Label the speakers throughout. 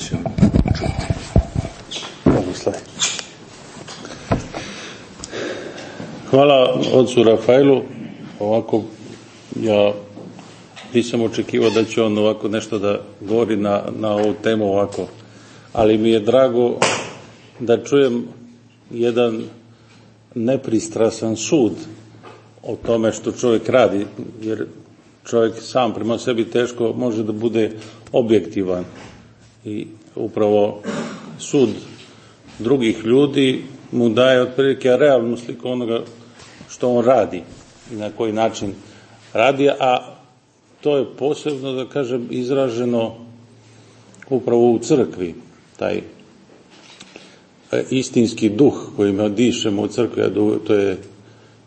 Speaker 1: ćemo čuti. Hvala ocu Rafaelu, ovako ja nisam očekivao da će on ovako nešto da govori na, na ovu temu ovako, ali mi je drago da čujem jedan nepristrasan sud o tome što čovjek radi, jer čovjek sam prema sebi teško može da bude objektivan i upravo sud drugih ljudi mu daje otprilike realnu sliku onoga što on radi i na koji način radi, a to je posebno, da kažem, izraženo upravo u crkvi, taj e, istinski duh kojim dišemo u crkvi, to je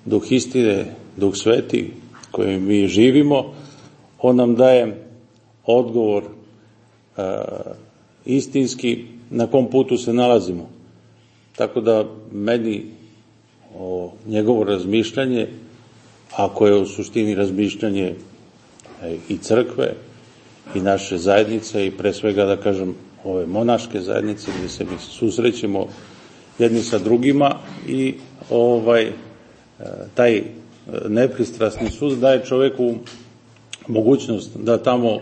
Speaker 1: duh istine, duh sveti kojim mi živimo, on nam daje odgovor e, istinski na kom putu se nalazimo. Tako da meni o njegovo razmišljanje, ako je u suštini razmišljanje e, i crkve i naše zajednice i pre svega da kažem ove monaške zajednice gde se mi susrećemo jedni sa drugima i ovaj e, taj e, nepristrasni sud daje čoveku mogućnost da tamo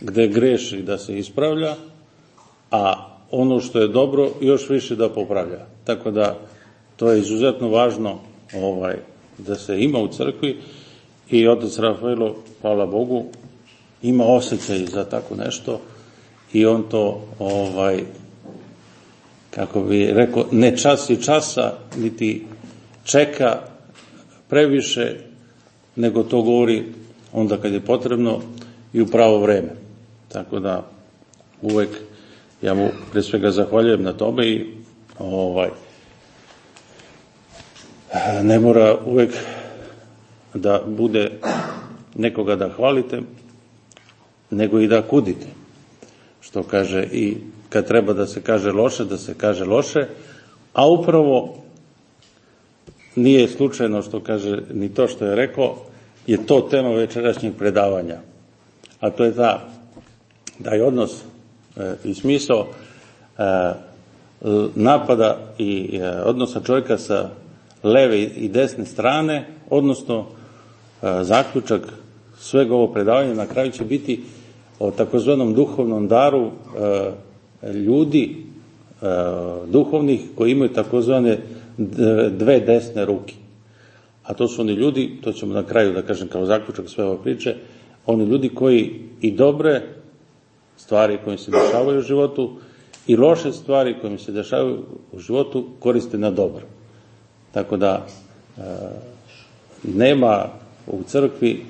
Speaker 1: gde greši da se ispravlja, a ono što je dobro još više da popravlja. Tako da to je izuzetno važno ovaj, da se ima u crkvi i otac Rafaelo, hvala Bogu, ima osjećaj za tako nešto i on to ovaj, kako bi rekao, ne časi časa, niti čeka previše, nego to govori onda kad je potrebno i u pravo vreme. Tako da uvek ja mu pre svega zahvaljujem na tome i ovaj, ne mora uvek da bude nekoga da hvalite, nego i da kudite. Što kaže i kad treba da se kaže loše, da se kaže loše, a upravo nije slučajno što kaže ni to što je rekao, je to tema večerašnjeg predavanja. A to je ta, taj odnos i smisao e, napada i e, odnosa čovjeka sa leve i desne strane, odnosno e, zaključak svega ovo predavanja na kraju će biti o takozvanom duhovnom daru e, ljudi e, duhovnih koji imaju takozvane dve desne ruke. A to su oni ljudi, to ćemo na kraju da kažem kao zaključak sve ove priče, oni ljudi koji i dobre stvari koje se dešavaju u životu i loše stvari koje se dešavaju u životu koriste na dobro. Tako da e, nema u crkvi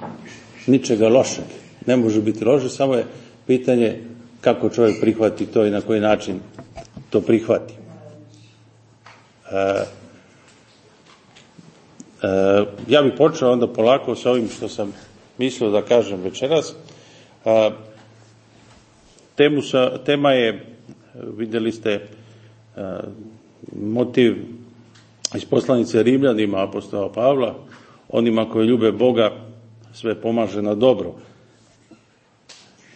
Speaker 1: ničega lošeg. Ne može biti loše, samo je pitanje kako čovjek prihvati to i na koji način to prihvati. E, e, ja bih počeo onda polako sa ovim što sam mislio da kažem večeras. E, temu sa, tema je, videli ste, e, motiv iz poslanice Rimljanima apostola Pavla, onima koji ljube Boga, sve pomaže na dobro.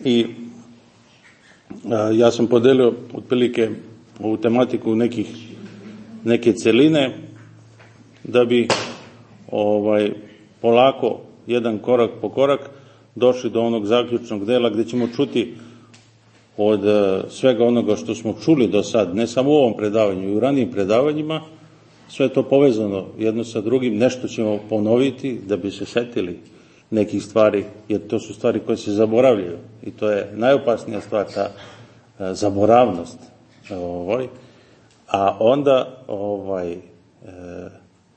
Speaker 1: I a, ja sam podelio otprilike ovu tematiku nekih, neke celine, da bi ovaj, polako, jedan korak po korak, došli do onog zaključnog dela gde ćemo čuti od svega onoga što smo čuli do sad, ne samo u ovom predavanju, i u ranijim predavanjima, sve to povezano jedno sa drugim, nešto ćemo ponoviti da bi se setili nekih stvari, jer to su stvari koje se zaboravljaju i to je najopasnija stvar, ta e, zaboravnost. Ovaj, a onda ovaj, e,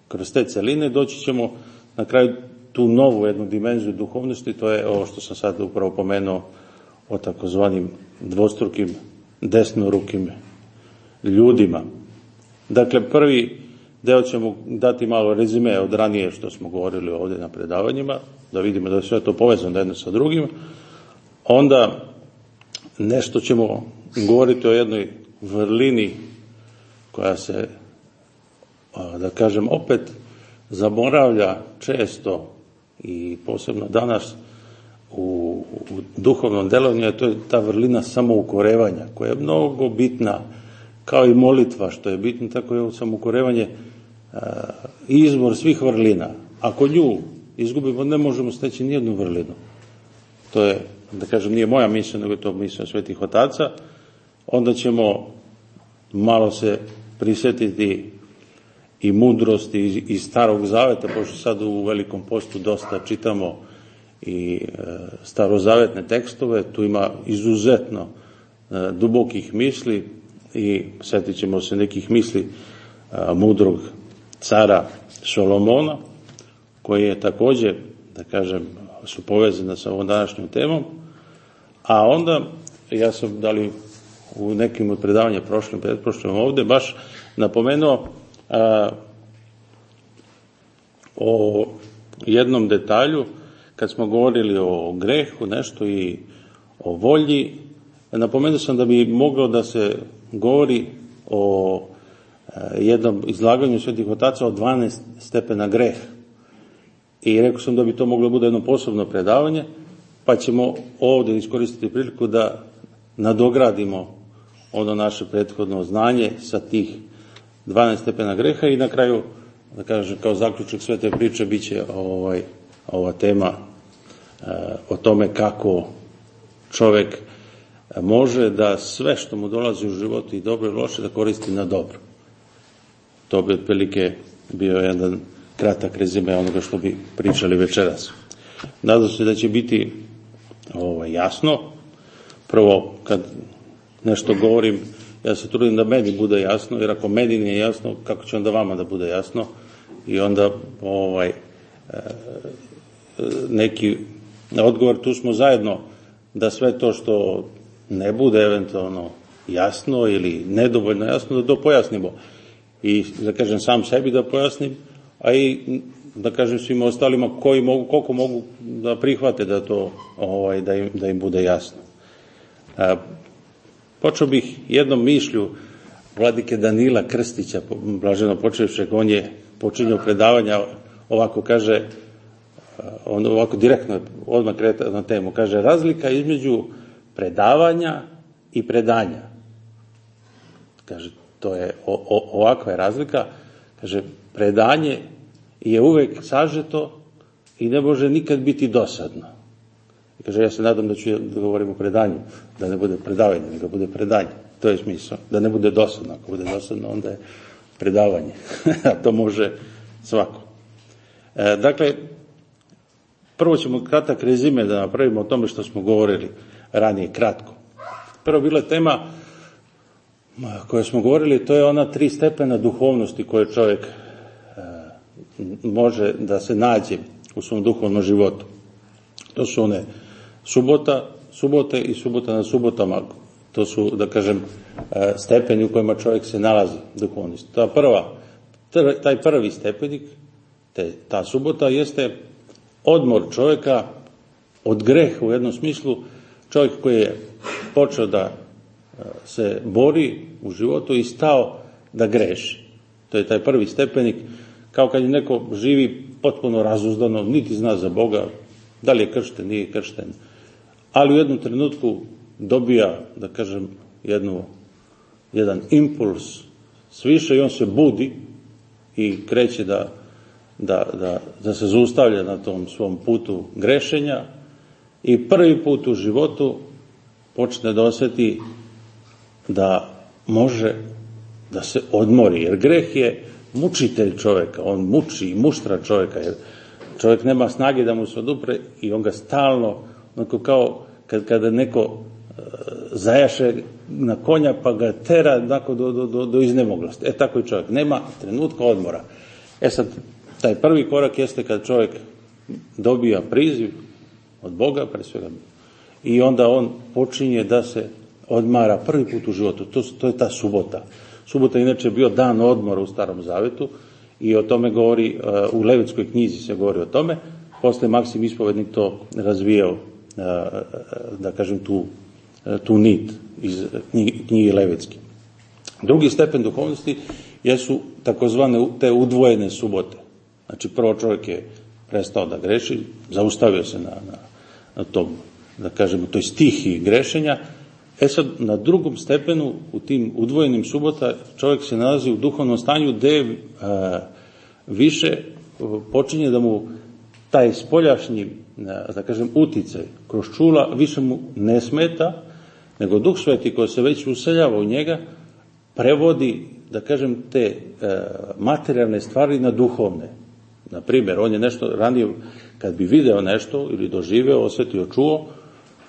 Speaker 1: kroz te celine doći ćemo na kraju tu novu jednu dimenziju duhovnosti, to je ovo što sam sad upravo pomenuo o takozvanim dvostrukim desnorukim ljudima. Dakle, prvi Deo ćemo dati malo rezime od ranije što smo govorili ovde na predavanjima, da vidimo da je sve to povezano jedno sa drugim. Onda nešto ćemo govoriti o jednoj vrlini koja se, da kažem, opet zaboravlja često i posebno danas, u, u duhovnom delovanju, a to je ta vrlina samoukorevanja, koja je mnogo bitna, kao i molitva što je bitno, tako je samoukorevanje izbor svih vrlina. Ako nju izgubimo, ne možemo steći nijednu vrlinu. To je, da kažem, nije moja misla, nego je to misla svetih otaca. Onda ćemo malo se prisjetiti i mudrosti iz starog zaveta, pošto sad u velikom postu dosta čitamo i e, starozavetne tekstove, tu ima izuzetno e, dubokih misli i setit ćemo se nekih misli e, mudrog cara Solomona, koji je takođe, da kažem, su povezane sa ovom današnjom temom, a onda, ja sam, da li u nekim od predavanja prošlim, predprošlim ovde, baš napomenuo a, o jednom detalju, kad smo govorili o grehu, nešto i o volji, napomenuo sam da bi moglo da se govori o jednom izlaganju svetih otaca o 12 stepena greha. I rekao sam da bi to moglo bude jedno posebno predavanje, pa ćemo ovde iskoristiti priliku da nadogradimo ono naše prethodno znanje sa tih 12 stepena greha i na kraju, da kažem, kao zaključak sve te priče bit će ovaj, ova tema e, o tome kako čovek može da sve što mu dolazi u životu i dobro i loše da koristi na dobro. To bi otprilike bio jedan kratak rezime onoga što bi pričali večeras. Nadam se da će biti ovo, jasno. Prvo, kad nešto govorim, ja se trudim da meni bude jasno, jer ako meni nije jasno, kako će onda vama da bude jasno? I onda ovaj, e, neki odgovor, tu smo zajedno da sve to što ne bude eventualno jasno ili nedovoljno jasno, da to pojasnimo i da kažem sam sebi da pojasnim, a i da kažem svima ostalima koji mogu, koliko mogu da prihvate da to ovaj, da, im, da im bude jasno. A, počeo bih jednom mišlju vladike Danila Krstića, blaženo počevšeg, on je počinjao predavanja, ovako kaže, on ovako direktno odmah kreta na temu, kaže razlika između predavanja i predanja. Kaže, to je o, o, ovakva je razlika, kaže, predanje je uvek sažeto i ne može nikad biti dosadno. I kaže, ja se nadam da ću da govorim o predanju, da ne bude predavanje, nego bude predanje. To je smisao, da ne bude dosadno. Ako bude dosadno, onda je predavanje. A to može svako. E, dakle, prvo ćemo kratak rezime da napravimo o tome što smo govorili ranije, kratko. Prvo bila tema koje smo govorili, to je ona tri stepena duhovnosti koje čovjek e, može da se nađe u svom duhovnom životu. To su one subota, subote i subota na subotama. To su, da kažem, e, stepeni u kojima čovjek se nalazi duhovnosti. Ta prva, taj prvi stepenik, te, ta subota, jeste odmor čovjeka od greha u jednom smislu, čovjek koji je počeo da se bori u životu i stao da greši. To je taj prvi stepenik, kao kad je neko živi potpuno razuzdano, niti zna za Boga, da li je kršten, nije kršten, ali u jednom trenutku dobija, da kažem, jednu, jedan impuls sviše i on se budi i kreće da, da, da, da se zaustavlja na tom svom putu grešenja i prvi put u životu počne da oseti da može da se odmori, jer greh je mučitelj čoveka, on muči i muštra čoveka, jer čovjek nema snage da mu se odupre i on ga stalno, onako kao kad, kada neko e, zajaše na konja pa ga tera onako do, do, do, do iznemoglosti. E tako i čovjek, nema trenutka odmora. E sad, taj prvi korak jeste kad čovjek dobija priziv od Boga, pre svega, i onda on počinje da se odmara prvi put u životu, to, to je ta subota. Subota je inače bio dan odmora u Starom Zavetu i o tome govori, uh, u Levitskoj knjizi se govori o tome, posle Maksim Ispovednik to razvijao, uh, da kažem, tu, tu nit iz knjige Levitske. Drugi stepen duhovnosti jesu takozvane te udvojene subote. Znači, prvo čovjek je prestao da greši, zaustavio se na, na, na tom, da kažemo, toj stihiji grešenja, E sad, na drugom stepenu, u tim udvojenim subota, čovjek se nalazi u duhovnom stanju gde a, više počinje da mu taj spoljašnji, da kažem, uticaj kroz čula više mu ne smeta, nego Duh Sveti koji se već useljava u njega, prevodi, da kažem, te e, materijalne stvari na duhovne. Na primjer, on je nešto ranije, kad bi video nešto ili doživeo, osetio, čuo,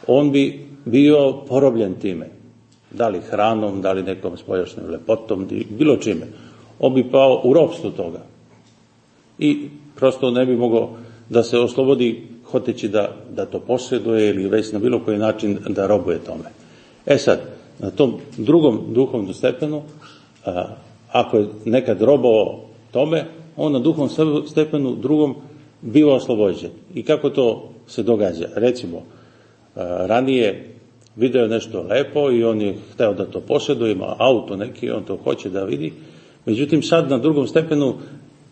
Speaker 1: on bi bio porobljen time. Da li hranom, da li nekom spoljašnjom lepotom, bilo čime. On bi pao u ropstvo toga. I prosto ne bi mogao da se oslobodi hoteći da, da to posjeduje ili već na bilo koji način da robuje tome. E sad, na tom drugom duhovnom stepenu, a, ako je nekad robao tome, on na duhovnom stepenu drugom biva oslobođen. I kako to se događa? Recimo, ranije video nešto lepo i on je hteo da to posjeduje, ima auto neki, on to hoće da vidi. Međutim, sad na drugom stepenu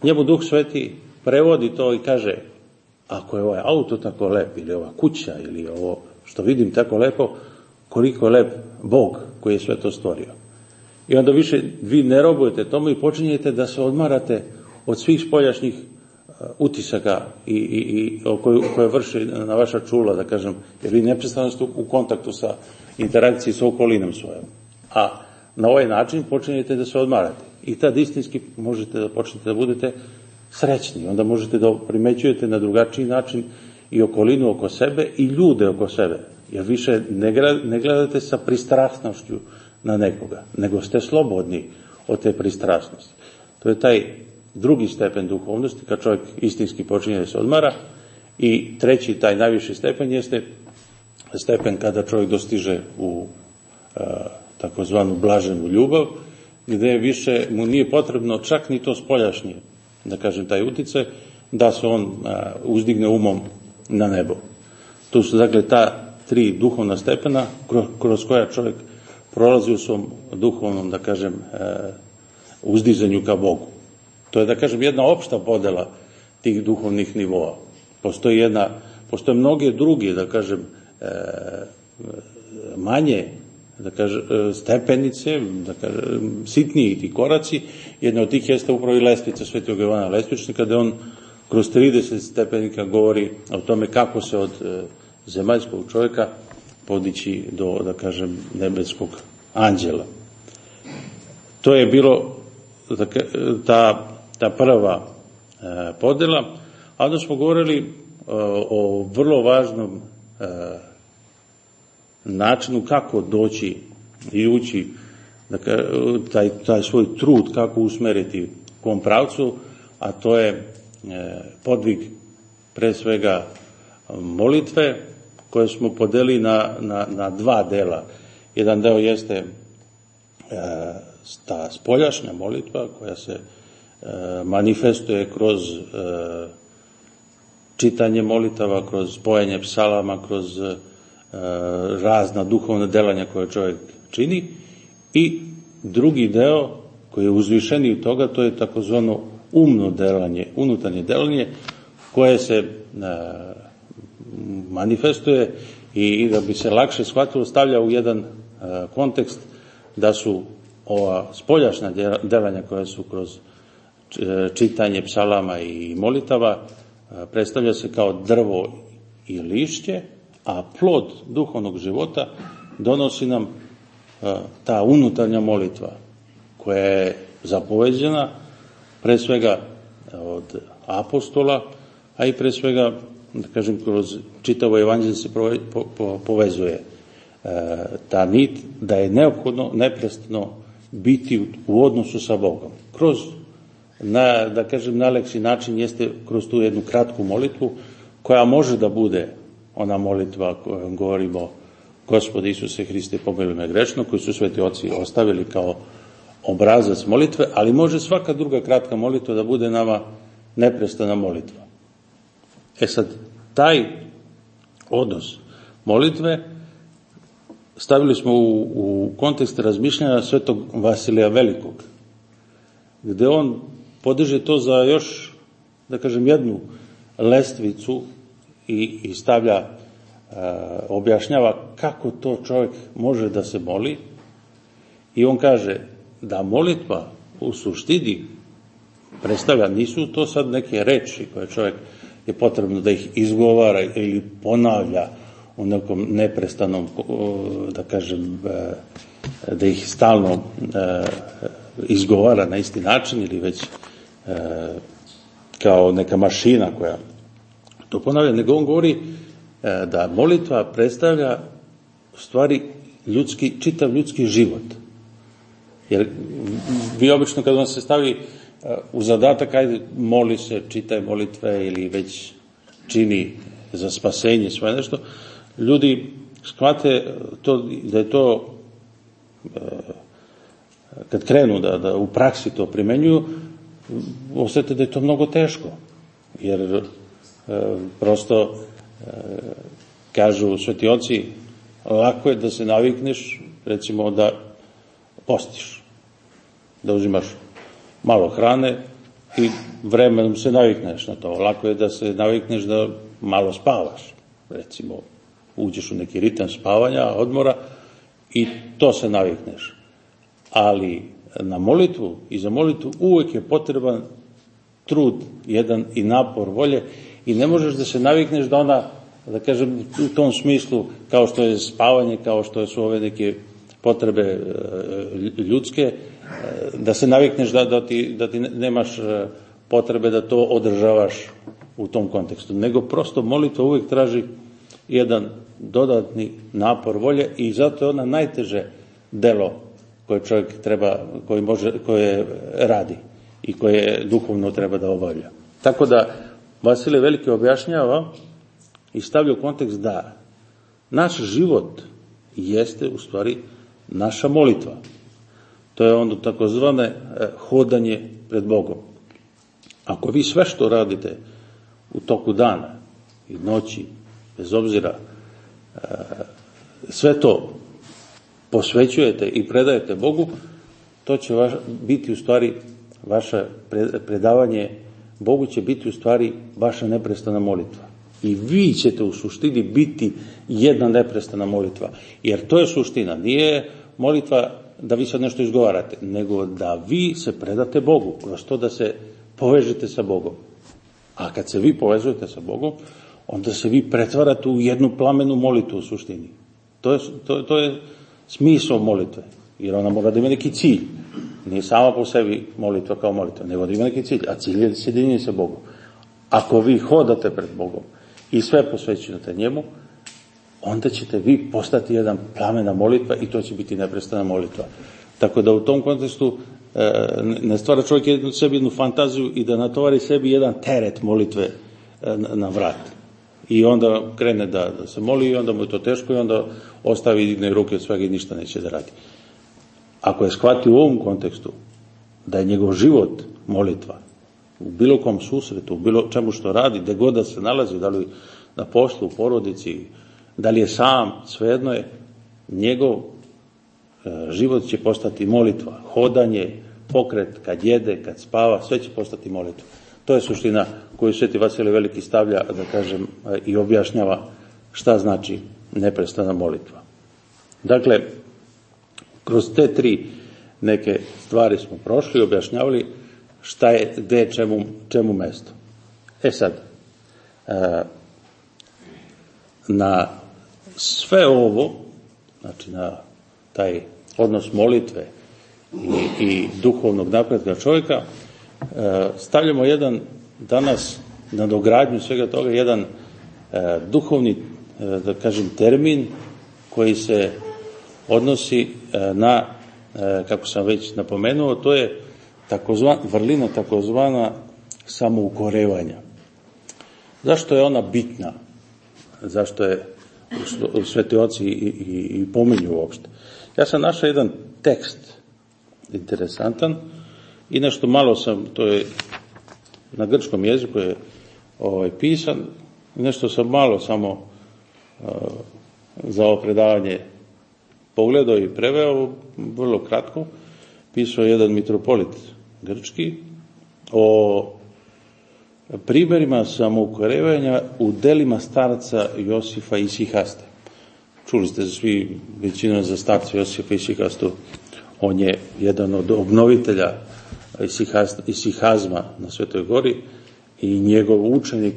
Speaker 1: njemu Duh Sveti prevodi to i kaže, ako je ovaj auto tako lep, ili ova kuća, ili ovo što vidim tako lepo, koliko je lep Bog koji je sve to stvorio. I onda više vi ne robujete tomu i počinjete da se odmarate od svih spoljašnjih utisaka i, i, i koje, koje vrši na vaša čula, da kažem, jer vi neprestano ste u kontaktu sa interakciji sa okolinom svojom. A na ovaj način počinjete da se odmarate. I tad istinski možete da počnete da budete srećni. Onda možete da primećujete na drugačiji način i okolinu oko sebe i ljude oko sebe. Jer više ne, ne gledate sa pristrasnošću na nekoga, nego ste slobodni od te pristrasnosti. To je taj drugi stepen duhovnosti, kad čovjek istinski počinje da se odmara, i treći, taj najviši stepen, jeste stepen kada čovjek dostiže u a, takozvanu blaženu ljubav, gde više mu nije potrebno čak ni to spoljašnje, da kažem, taj utice, da se on a, uzdigne umom na nebo. To su, dakle, ta tri duhovna stepena kroz, koja čovjek prolazi u svom duhovnom, da kažem, a, uzdizanju ka Bogu. To je, da kažem, jedna opšta podela tih duhovnih nivoa. Postoji jedna, postoje mnoge druge, da kažem, e, manje da kažem, e, stepenice, da kažem, sitniji ti koraci. Jedna od tih jeste upravo i lestvica Svetog Jovana Lestvičnika, gde on kroz 30 stepenika govori o tome kako se od e, zemaljskog čovjeka podići do, da kažem, nebeskog anđela. To je bilo ta ta prva e, podela, a onda smo govorili e, o vrlo važnom e, načinu kako doći i ući da, taj, taj svoj trud, kako usmeriti kom pravcu, a to je podvig pre svega molitve koje smo podeli na, na, na dva dela. Jedan deo jeste ta spoljašnja molitva koja se manifestuje kroz e, čitanje molitava, kroz spojanje psalama, kroz e, razna duhovna delanja koje čovjek čini. I drugi deo koji je uzvišeniji toga, to je takozvano umno delanje, unutarnje delanje koje se manifestuje i da bi se lakše shvatilo stavlja u jedan kontekst da su ova spoljašnja delanja koja su kroz čitanje psalama i molitava predstavlja se kao drvo i lišće, a plod duhovnog života donosi nam ta unutarnja molitva koja je zapoveđena pre svega od apostola, a i pre svega, da kažem, kroz čitavo evanđelje se povezuje ta nit da je neophodno neprestano biti u odnosu sa Bogom. Kroz na, da kažem, najlekši način jeste kroz tu jednu kratku molitvu, koja može da bude ona molitva kojom govorimo Gospod Isuse Hriste pomiluj me grešno, koju su sveti oci ostavili kao obrazac molitve, ali može svaka druga kratka molitva da bude nama neprestana molitva. E sad, taj odnos molitve stavili smo u, u kontekst razmišljanja svetog Vasilija Velikog, gde on podiže to za još, da kažem, jednu lestvicu i, i stavlja objašnjava kako to čovjek može da se moli. I on kaže da molitva u suštini predstavlja, nisu to sad neke reči koje čovjek je potrebno da ih izgovara ili ponavlja u nekom neprestanom, da kažem, e, da ih stalno e, izgovara na isti način ili već e, kao neka mašina koja to ponavlja, nego on govori da molitva predstavlja u stvari ljudski, čitav ljudski život. Jer vi obično kad vam se stavi u zadatak, ajde, moli se, čitaj molitve ili već čini za spasenje svoje nešto, ljudi shvate to, da je to kad krenu da, da u praksi to primenjuju, osjete da je to mnogo teško. Jer e, prosto e, kažu sveti oci, lako je da se navikneš, recimo da postiš, da uzimaš malo hrane i vremenom se navikneš na to. Lako je da se navikneš da malo spavaš, recimo uđeš u neki ritam spavanja, odmora i to se navikneš. Ali na molitvu i za molitvu uvek je potreban trud, jedan i napor volje i ne možeš da se navikneš da ona, da kažem, u tom smislu, kao što je spavanje, kao što su ove neke potrebe e, ljudske, e, da se navikneš da, da, ti, da ti nemaš e, potrebe da to održavaš u tom kontekstu, nego prosto molitva uvek traži jedan dodatni napor volje i zato je ona najteže delo koje čovjek treba, koje, može, koje radi i koje duhovno treba da obavlja. Tako da Vasilije Veliki objašnjava i stavlja u kontekst da naš život jeste u stvari naša molitva. To je onda takozvane e, hodanje pred Bogom. Ako vi sve što radite u toku dana i noći, bez obzira e, sve to posvećujete i predajete Bogu, to će vaš, biti u stvari vaše predavanje Bogu će biti u stvari vaša neprestana molitva. I vi ćete u suštini biti jedna neprestana molitva. Jer to je suština. Nije molitva da vi sad nešto izgovarate, nego da vi se predate Bogu, kroz to da se povežete sa Bogom. A kad se vi povezujete sa Bogom, onda se vi pretvarate u jednu plamenu molitvu u suštini. To je, to, to je smisao molitve, jer ona mora da ima neki cilj. Nije sama po sebi molitva kao molitva, nego da ima neki cilj, a cilj je sjedinjenje sa Bogom. Ako vi hodate pred Bogom i sve posvećujete njemu, onda ćete vi postati jedan plamena molitva i to će biti neprestana molitva. Tako da u tom kontekstu e, ne stvara čovjek sebi jednu fantaziju i da natovari sebi jedan teret molitve e, na vrat. I onda krene da, da se moli i onda mu je to teško i onda ostavi digne ruke od svega i ništa neće da radi. Ako je shvati u ovom kontekstu da je njegov život molitva, u bilo kom susretu, u bilo čemu što radi, gde god da se nalazi, da li na poslu, u porodici, da li je sam, svejedno je, njegov e, život će postati molitva, hodanje, pokret, kad jede, kad spava, sve će postati molitva. To je suština koju Sveti Vasilij Veliki stavlja, da kažem, i objašnjava šta znači neprestana molitva. Dakle, kroz te tri neke stvari smo prošli objašnjavali šta je, gde čemu, čemu mesto. E sad, e, na sve ovo, znači na taj odnos molitve i, i duhovnog napretka čovjeka, stavljamo jedan danas na dogradnju svega toga, jedan e, duhovni, e, da kažem, termin koji se odnosi na, kako sam već napomenuo, to je takozvan, vrlina takozvana samoukorevanja. Zašto je ona bitna? Zašto je sveti oci i, i, i pominju uopšte. Ja sam našao jedan tekst interesantan i nešto malo sam, to je na grčkom jeziku je ovaj, pisan, nešto sam malo samo uh, za ovo predavanje pogledao i preveo, vrlo kratko, pisao jedan mitropolit grčki o primjerima samoukorevanja u delima starca Josifa i Sihaste. Čuli ste svi većina za starca Josifa i Sihastu. On je jedan od obnovitelja Isihazma na Svetoj gori i njegov učenik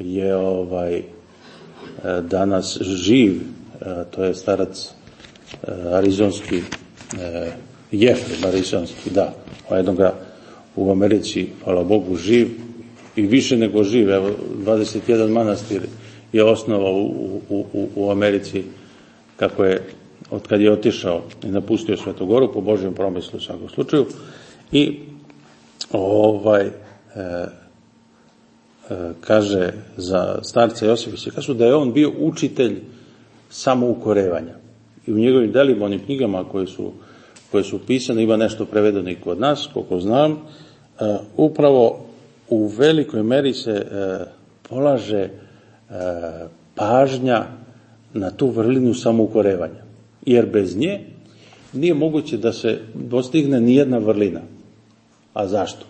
Speaker 1: je ovaj danas živ, to je starac arizonski Jefrem arizonski, da, a jednog ga u Americi, hvala Bogu, živ i više nego živ, evo, 21 manastir je osnovao u, u, u, Americi kako je, od kad je otišao i napustio Svetu Goru, po Božjem promislu u svakom slučaju, i ovaj, e, e, kaže za starca Josifića, kažu da je on bio učitelj samoukorevanja. I u njegovim delima, onim knjigama koje su, koje su pisane, ima nešto prevedeno i kod nas, koliko znam, e, upravo u velikoj meri se e, polaže e, pažnja na tu vrlinu samoukorevanja. Jer bez nje nije moguće da se dostigne nijedna vrlina. A zašto?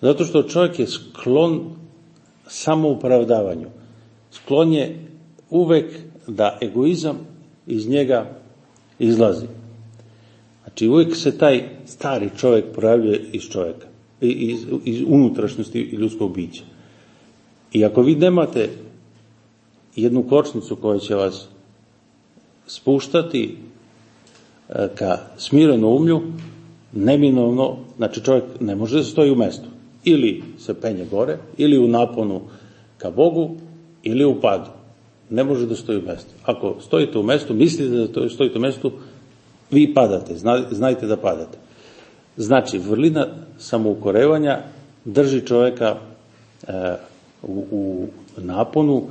Speaker 1: Zato što čovjek je sklon samoupravdavanju. Sklon je uvek da egoizam iz njega izlazi. Znači uvijek se taj stari čovjek projavljuje iz čovjeka, iz, iz unutrašnjosti ljudskog bića. I ako vi nemate jednu kočnicu koja će vas spuštati e, ka smirenom umlju, neminovno, znači čovjek ne može da stoji u mestu. Ili se penje gore, ili u naponu ka Bogu, ili u padu. Ne može da stoji u mestu. Ako stojite u mestu, mislite da stojite u mestu, vi padate, znajte da padate. Znači, vrlina samoukorevanja drži čovjeka e, u, u naponu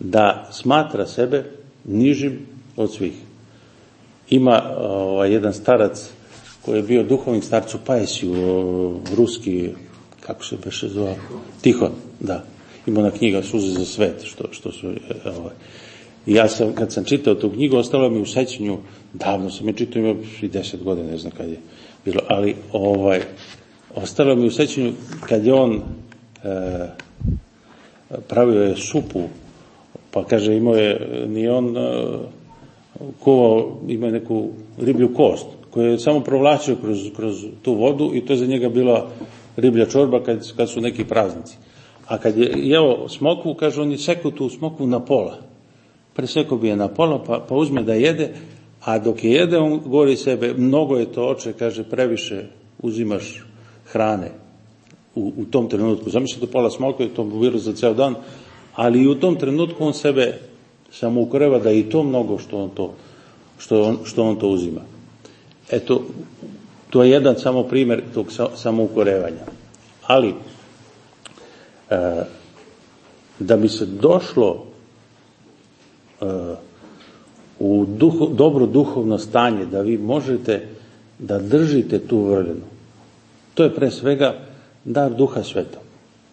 Speaker 1: da smatra sebe nižim od svih. Ima ovaj, jedan starac koji je bio duhovnik starcu Pajsiju, ruski, kako se beše zvao, Tihon, da. Ima na knjiga Suze za svet, što, što su, ovaj. I ja sam, kad sam čitao tu knjigu, ostalo mi u sećanju, davno sam je čitao, ima i deset godina, ne znam kad je bilo, ali ovaj, ostalo mi u sećanju kad je on e, pravio je supu, pa kaže imao je, ni on e, kuvao, ima je neku riblju kost, koju je samo provlačio kroz, kroz tu vodu i to je za njega bila riblja čorba kad, kad su neki praznici. A kad je jeo smokvu, kaže, on je sekao tu smokvu na pola. Presekao bi je na pola, pa, pa uzme da jede, a dok je jede, on govori sebe, mnogo je to oče, kaže, previše uzimaš hrane u, u tom trenutku. Zamislite pola smokve, to bi bilo za ceo dan, ali i u tom trenutku on sebe samo ukoreva da je i to mnogo što on to, što on, što on to uzima. Eto, to je jedan samo primer tog samoukorevanja. Ali, e, da bi se došlo e, u duho, dobro duhovno stanje, da vi možete da držite tu vrlinu, to je pre svega dar duha sveta.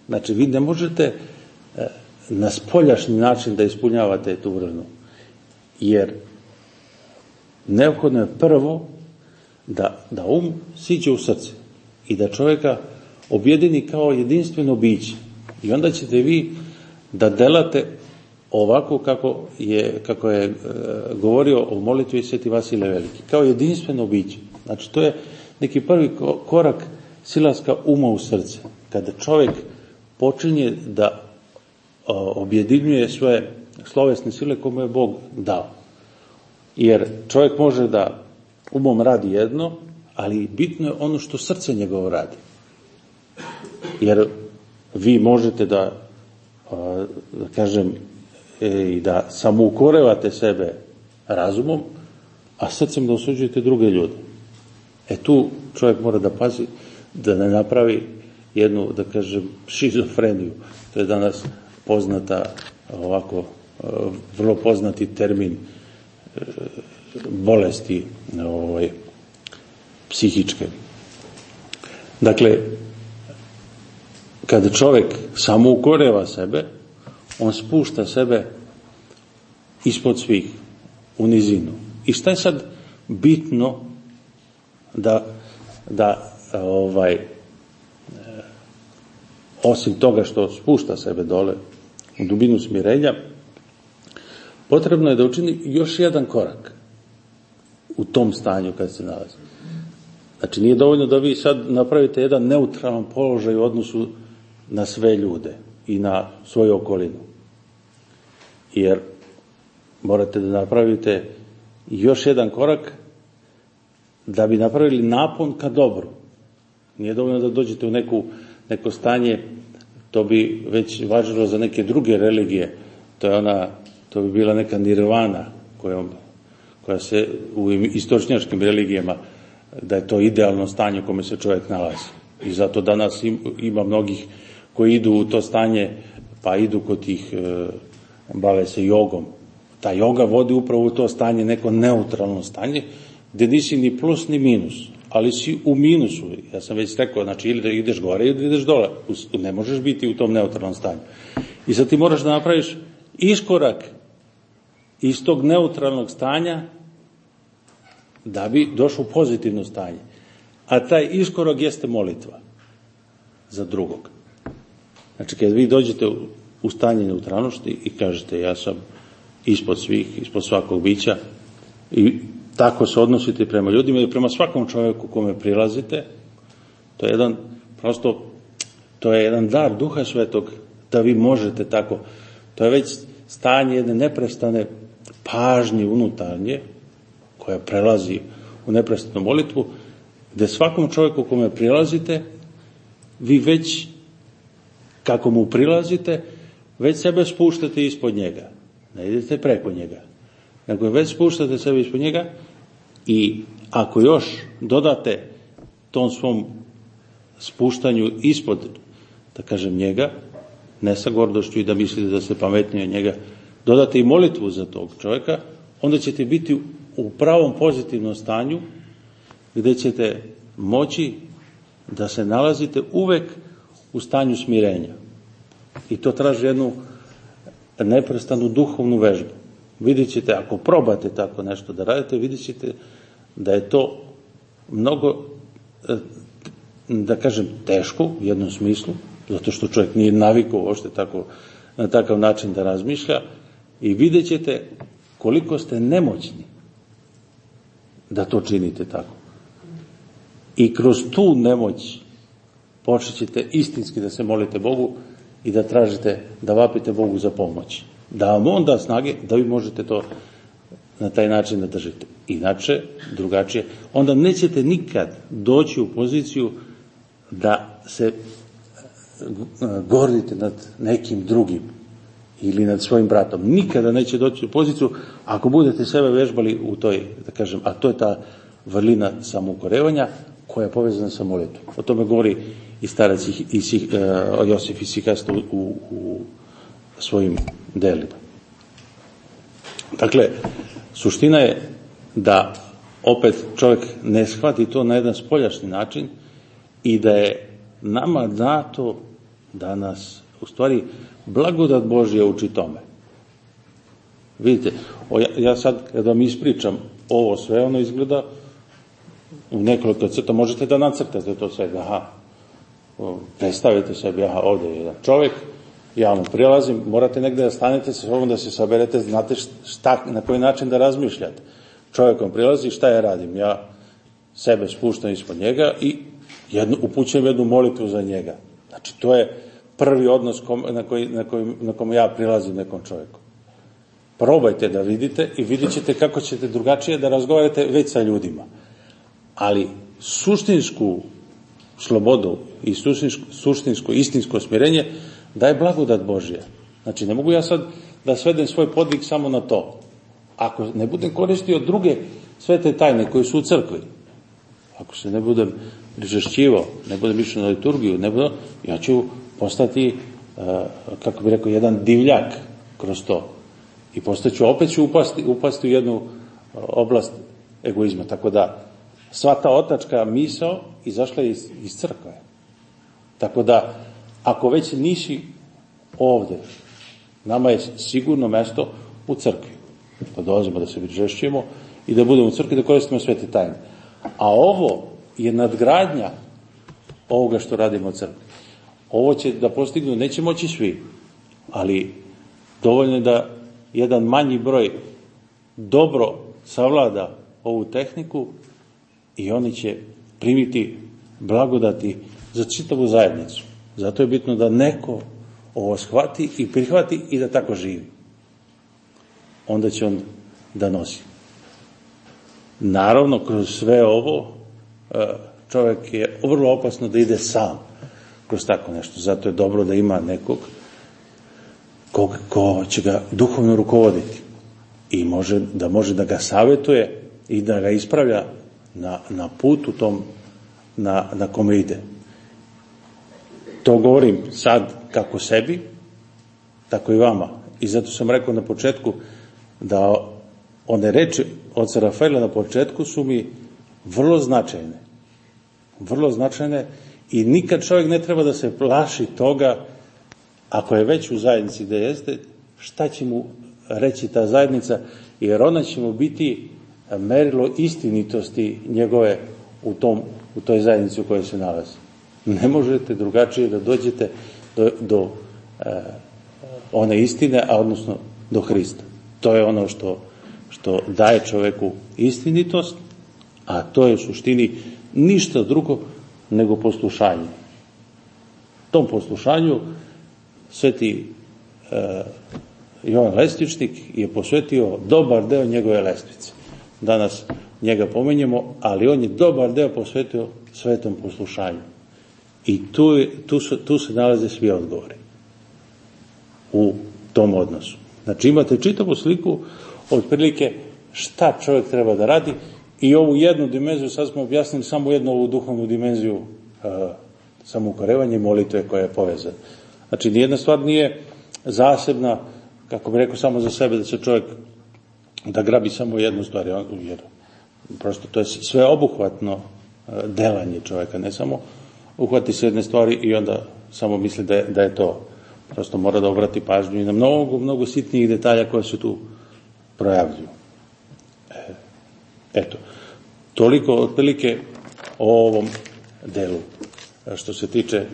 Speaker 1: Znači, vi ne možete e, na spoljašnji način da ispunjavate tu vrlinu, jer neophodno je prvo da, da um siđe u srce i da čovjeka objedini kao jedinstveno biće. I onda ćete vi da delate ovako kako je, kako je e, govorio o molitvi Sveti Vasile Veliki, kao jedinstveno biće. Znači, to je neki prvi korak silaska uma u srce. Kada čovjek počinje da objedinjuje svoje slovesne sile kome je Bog dao. Jer čovjek može da umom radi jedno, ali bitno je ono što srce njegovo radi. Jer vi možete da, da kažem, e, i da samoukorevate sebe razumom, a srcem da osuđujete druge ljude. E tu čovjek mora da pazi da ne napravi jednu, da kažem, šizofreniju. To je danas poznata, ovako, vrlo poznati termin e, bolesti ovaj, psihičke. Dakle, kada čovjek samo ukoreva sebe, on spušta sebe ispod svih, u nizinu. I šta je sad bitno da, da ovaj, osim toga što spušta sebe dole u dubinu smirenja, potrebno je da učini još jedan korak u tom stanju kad se nalazi. Znači, nije dovoljno da vi sad napravite jedan neutralan položaj u odnosu na sve ljude i na svoju okolinu. Jer morate da napravite još jedan korak da bi napravili napon ka dobru. Nije dovoljno da dođete u neku, neko stanje, to bi već važilo za neke druge religije. To je ona, to bi bila neka nirvana kojom, koja se u istočnjačkim religijama da je to idealno stanje u kome se čovjek nalazi. I zato danas ima mnogih koji idu u to stanje, pa idu kod tih, e, bave se jogom. Ta joga vodi upravo u to stanje, neko neutralno stanje, gde nisi ni plus ni minus, ali si u minusu. Ja sam već rekao, znači ili da ideš gore ili da ideš dole. Ne možeš biti u tom neutralnom stanju. I sad ti moraš da napraviš iskorak iz tog neutralnog stanja da bi došao u pozitivno stanje. A taj iskorak jeste molitva za drugog. Znači, kad vi dođete u stanje neutralnosti i kažete ja sam ispod svih, ispod svakog bića i tako se odnosite prema ljudima i prema svakom čovjeku kome prilazite, to je jedan, prosto, to je jedan dar duha svetog da vi možete tako, to je već stanje jedne neprestane pažnje unutarnje, koja prelazi u neprestanu molitvu, gde svakom čovjeku kome prilazite, vi već, kako mu prilazite, već sebe spuštate ispod njega. Ne idete preko njega. Nego već spuštate sebe ispod njega i ako još dodate tom svom spuštanju ispod, da kažem, njega, ne sa gordošću i da mislite da se pametnije od njega, dodate i molitvu za tog čovjeka, onda ćete biti u pravom pozitivnom stanju gde ćete moći da se nalazite uvek u stanju smirenja. I to traži jednu neprestanu duhovnu vežbu. Vidjet ćete, ako probate tako nešto da radite, vidjet ćete da je to mnogo, e, da kažem, teško u jednom smislu, zato što čovjek nije navikao uopšte tako, na takav način da razmišlja i vidjet ćete koliko ste nemoćni da to činite tako. I kroz tu nemoć počet ćete istinski da se molite Bogu i da tražite, da vapite Bogu za pomoć. Da vam on da snage da vi možete to na taj način da držite. Inače, drugačije, onda nećete nikad doći u poziciju da se e, gordite nad nekim drugim ili nad svojim bratom. Nikada neće doći u poziciju ako budete sebe vežbali u toj, da kažem, a to je ta vrlina samoukorevanja koja je povezana sa molitvom. O tome govori i starac i, i, uh, Josif Isikasta u, u, u svojim delima. Dakle, suština je da opet čovjek ne shvati to na jedan spoljašnji način i da je nama dato da nas, u stvari, blagodat Božja uči tome. Vidite, o, ja, ja sad kada vam ispričam ovo sve, ono izgleda u nekoliko crta, možete da nacrtate to sve, aha, predstavite sebi, aha, ovde je jedan čovjek, ja mu prilazim, morate negde da stanete sa sobom, da se saberete, znate šta, na koji način da razmišljate. Čovjek vam prilazi, šta ja radim? Ja sebe spuštam ispod njega i jednu, upućujem jednu molitvu za njega. Znači, to je prvi odnos kom, na, koji, na, koji, na kom ja prilazim nekom čovjeku. Probajte da vidite i vidit ćete kako ćete drugačije da razgovarate već sa ljudima. Ali suštinsku slobodu i suštinsko, suštinsko istinsko smirenje daje blagodat Božija. Znači, ne mogu ja sad da svedem svoj podvig samo na to. Ako ne budem koristio druge svete tajne koje su u crkvi, ako se ne budem prižešćivo, ne budem išao na liturgiju, ne budem, ja ću postati, e, kako bi rekao, jedan divljak kroz to. I postaću, opet ću upasti, upasti u jednu e, oblast egoizma. Tako da, sva ta otačka misao izašla iz, iz crkve. Tako da, ako već nisi ovde, nama je sigurno mesto u crkvi. Da dolazimo, da se prižešćujemo i da budemo u crkvi, da koristimo svete tajne. A ovo je nadgradnja ovoga što radimo u crkvi. Ovo će da postignu, neće moći svi, ali dovoljno je da jedan manji broj dobro savlada ovu tehniku i oni će primiti blagodati za čitavu zajednicu. Zato je bitno da neko ovo shvati i prihvati i da tako živi. Onda će on da nosi. Naravno, kroz sve ovo e, čovjek je vrlo opasno da ide sam kroz tako nešto. Zato je dobro da ima nekog ko, ko će ga duhovno rukovoditi i može, da može da ga savjetuje i da ga ispravlja na, na put u tom na, na kome ide. To govorim sad kako sebi, tako i vama. I zato sam rekao na početku da one reči od Rafaela na početku su mi vrlo značajne. Vrlo značajne i nikad čovjek ne treba da se plaši toga ako je već u zajednici da jeste, šta će mu reći ta zajednica, jer ona će mu biti merilo istinitosti njegove u, tom, u toj zajednici u kojoj se nalazi. Ne možete drugačije da dođete do, do e, one istine, a odnosno do Hrista. To je ono što, što daje čoveku istinitost, a to je u suštini ništa drugo nego poslušanje. Tom poslušanju sveti e, Jovan Lestvičnik je posvetio dobar deo njegove lestvice. Danas njega pomenjemo, ali on je dobar deo posvetio svetom poslušanju. I tu, je, tu, su, tu se nalaze svi odgovori u tom odnosu. Znači imate čitavu sliku otprilike šta čovjek treba da radi i ovu jednu dimenziju, sad smo objasnili samo jednu ovu duhovnu dimenziju uh, samoukorevanja i molitve koja je povezana. Znači, nijedna stvar nije zasebna, kako bi rekao, samo za sebe, da se čovjek da grabi samo jednu stvar, jer prosto to je sve obuhvatno e, delanje čovjeka, ne samo uhvati se jedne stvari i onda samo misli da je, da je to. Prosto mora da obrati pažnju i na mnogo, mnogo sitnijih detalja koje se tu projavljuju. E, eto, toliko otprilike o ovom delu. E, što se tiče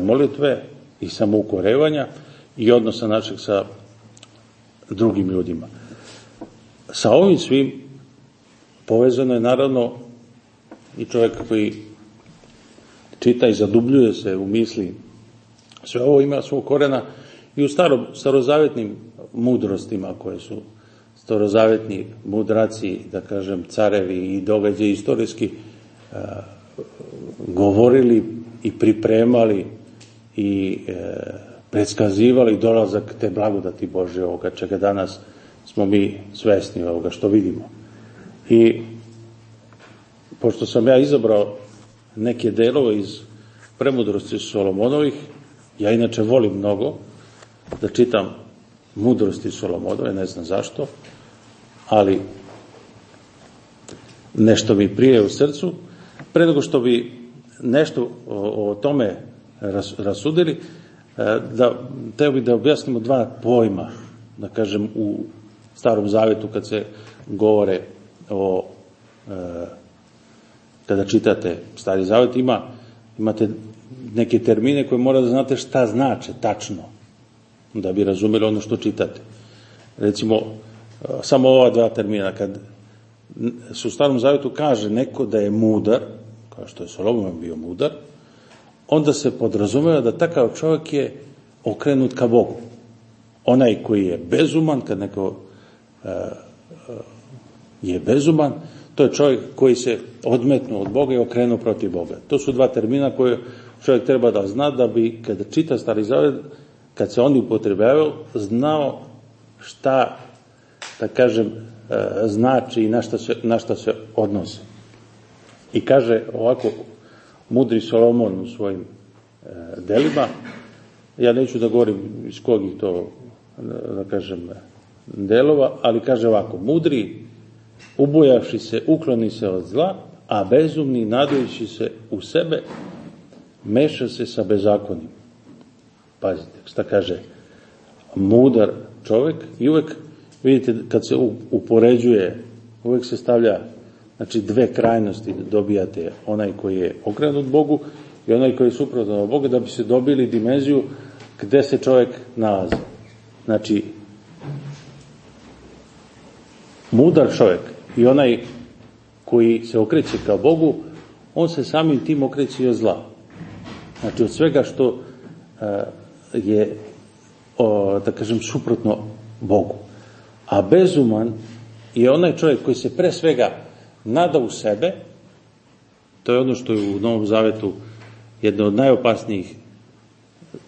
Speaker 1: molitve, i samoukorevanja i odnosa našeg sa drugim ljudima. Sa ovim svim povezano je naravno i čovjek koji čita i zadubljuje se u misli. Sve ovo ima svog korena i u staro, starozavetnim mudrostima koje su starozavetni mudraci, da kažem, carevi i događaji istorijski a, govorili i pripremali i e, predskazivali dolazak te blagodati Bože ovoga, čega danas smo mi svesni ovoga što vidimo. I pošto sam ja izabrao neke delove iz premudrosti Solomonovih, ja inače volim mnogo da čitam mudrosti Solomonove, ne znam zašto, ali nešto mi prije u srcu, pre nego što bi nešto o, o tome ras, rasudili, e, da, teo bih da objasnimo dva pojma, da kažem, u starom zavetu kad se govore o e, kada čitate stari zavet, ima, imate neke termine koje mora da znate šta znače tačno, da bi razumeli ono što čitate. Recimo, samo ova dva termina, kad se u starom zavetu kaže neko da je mudar, kao što je Solomon bio mudar, onda se podrazumeva da takav čovjek je okrenut ka Bogu. Onaj koji je bezuman, kad neko e, e, je bezuman, to je čovjek koji se odmetnuo od Boga i okrenuo protiv Boga. To su dva termina koje čovjek treba da zna da bi, kada čita Stari Zavet, kad se oni upotrebljavaju, znao šta, da kažem, e, znači i na šta se, na šta se odnose. I kaže ovako, mudri Solomon u svojim e, delima. Ja neću da govorim iz kog ih to, da kažem, delova, ali kaže ovako, mudri, ubojavši se, ukloni se od zla, a bezumni, nadajući se u sebe, meša se sa bezakonim. Pazite, šta kaže, mudar čovek i uvek, vidite, kad se upoređuje, uvek se stavlja Znači dve krajnosti dobijate, onaj koji je okrenut Bogu i onaj koji je suprotan od Boga, da bi se dobili dimenziju gde se čovjek nalazi. Znači, mudar čovjek i onaj koji se okreće ka Bogu, on se samim tim okreće i od zla. Znači, od svega što uh, je, o, da kažem, suprotno Bogu. A bezuman je onaj čovjek koji se pre svega nada u sebe, to je ono što je u Novom Zavetu jedna od najopasnijih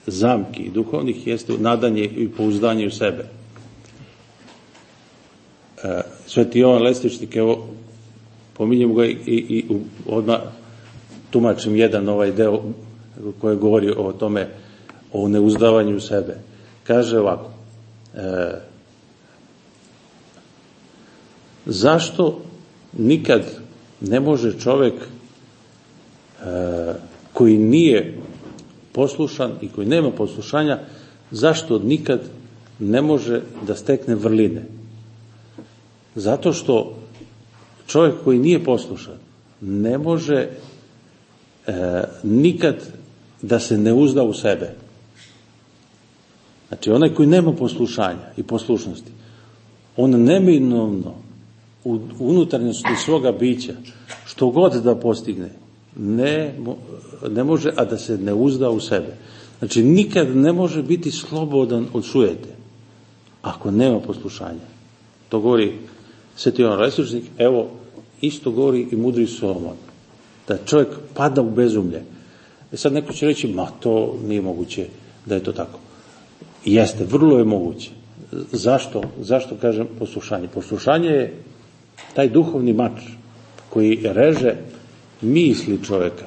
Speaker 1: zamki duhovnih, jeste nadanje i pouzdanje u sebe. E, Sveti Jovan Lestičnik, evo, pominjem ga i, i, i odmah tumačim jedan ovaj deo koji govori o tome, o neuzdavanju sebe. Kaže ovako, e, zašto nikad ne može čovek e, koji nije poslušan i koji nema poslušanja, zašto nikad ne može da stekne vrline? Zato što čovjek koji nije poslušan ne može e, nikad da se ne uzda u sebe. Znači, onaj koji nema poslušanja i poslušnosti, on neminovno u unutarnjosti svoga bića, što god da postigne, ne, ne može, a da se ne uzda u sebe. Znači, nikad ne može biti slobodan od sujete, ako nema poslušanja. To govori Sveti Jovan Resursnik, evo, isto govori i mudri Solomon, da čovjek pada u bezumlje. E sad neko će reći, ma to nije moguće da je to tako. Jeste, vrlo je moguće. Zašto? Zašto kažem poslušanje? Poslušanje je taj duhovni mač koji reže misli čovjeka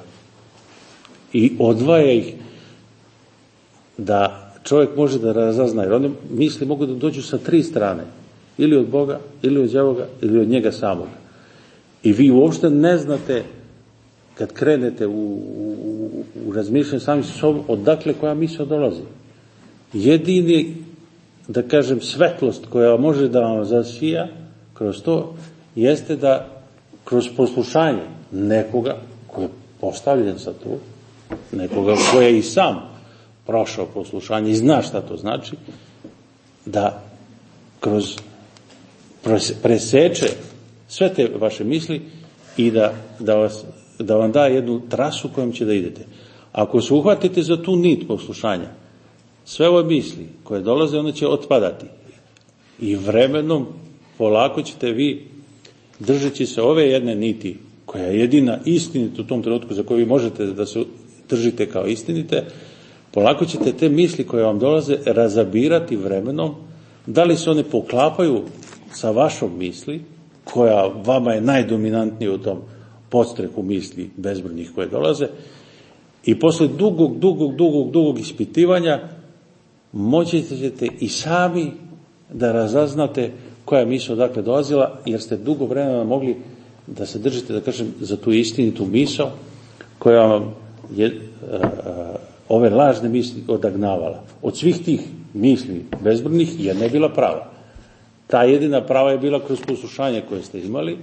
Speaker 1: i odvaja ih da čovjek može da razazna, jer one misli mogu da dođu sa tri strane, ili od Boga, ili od djavoga, ili od njega samoga. I vi uopšte ne znate, kad krenete u, u, u razmišljanje sami sa sobom, odakle koja misla dolazi. Jedini, da kažem, svetlost koja može da vam zasija kroz to, jeste da kroz poslušanje nekoga ko je postavljen sa tu, nekoga ko je i sam prošao poslušanje i zna šta to znači, da kroz preseče sve te vaše misli i da, da, vas, da vam da jednu trasu kojom će da idete. Ako se uhvatite za tu nit poslušanja, sve ove misli koje dolaze, one će otpadati. I vremenom polako ćete vi, držeći se ove jedne niti, koja je jedina istinita u tom trenutku za koju vi možete da se držite kao istinite, polako ćete te misli koje vam dolaze razabirati vremenom, da li se one poklapaju sa vašom misli, koja vama je najdominantnija u tom podstreku misli bezbrojnih koje dolaze, i posle dugog, dugog, dugog, dugog ispitivanja moći ćete i sami da razaznate koja misla odakle dolazila, jer ste dugo vremena mogli da se držite, da kažem, za tu istinitu misao koja vam je a, ove lažne misli odagnavala. Od svih tih misli bezbrnih je bila prava. Ta jedina prava je bila kroz poslušanje koje ste imali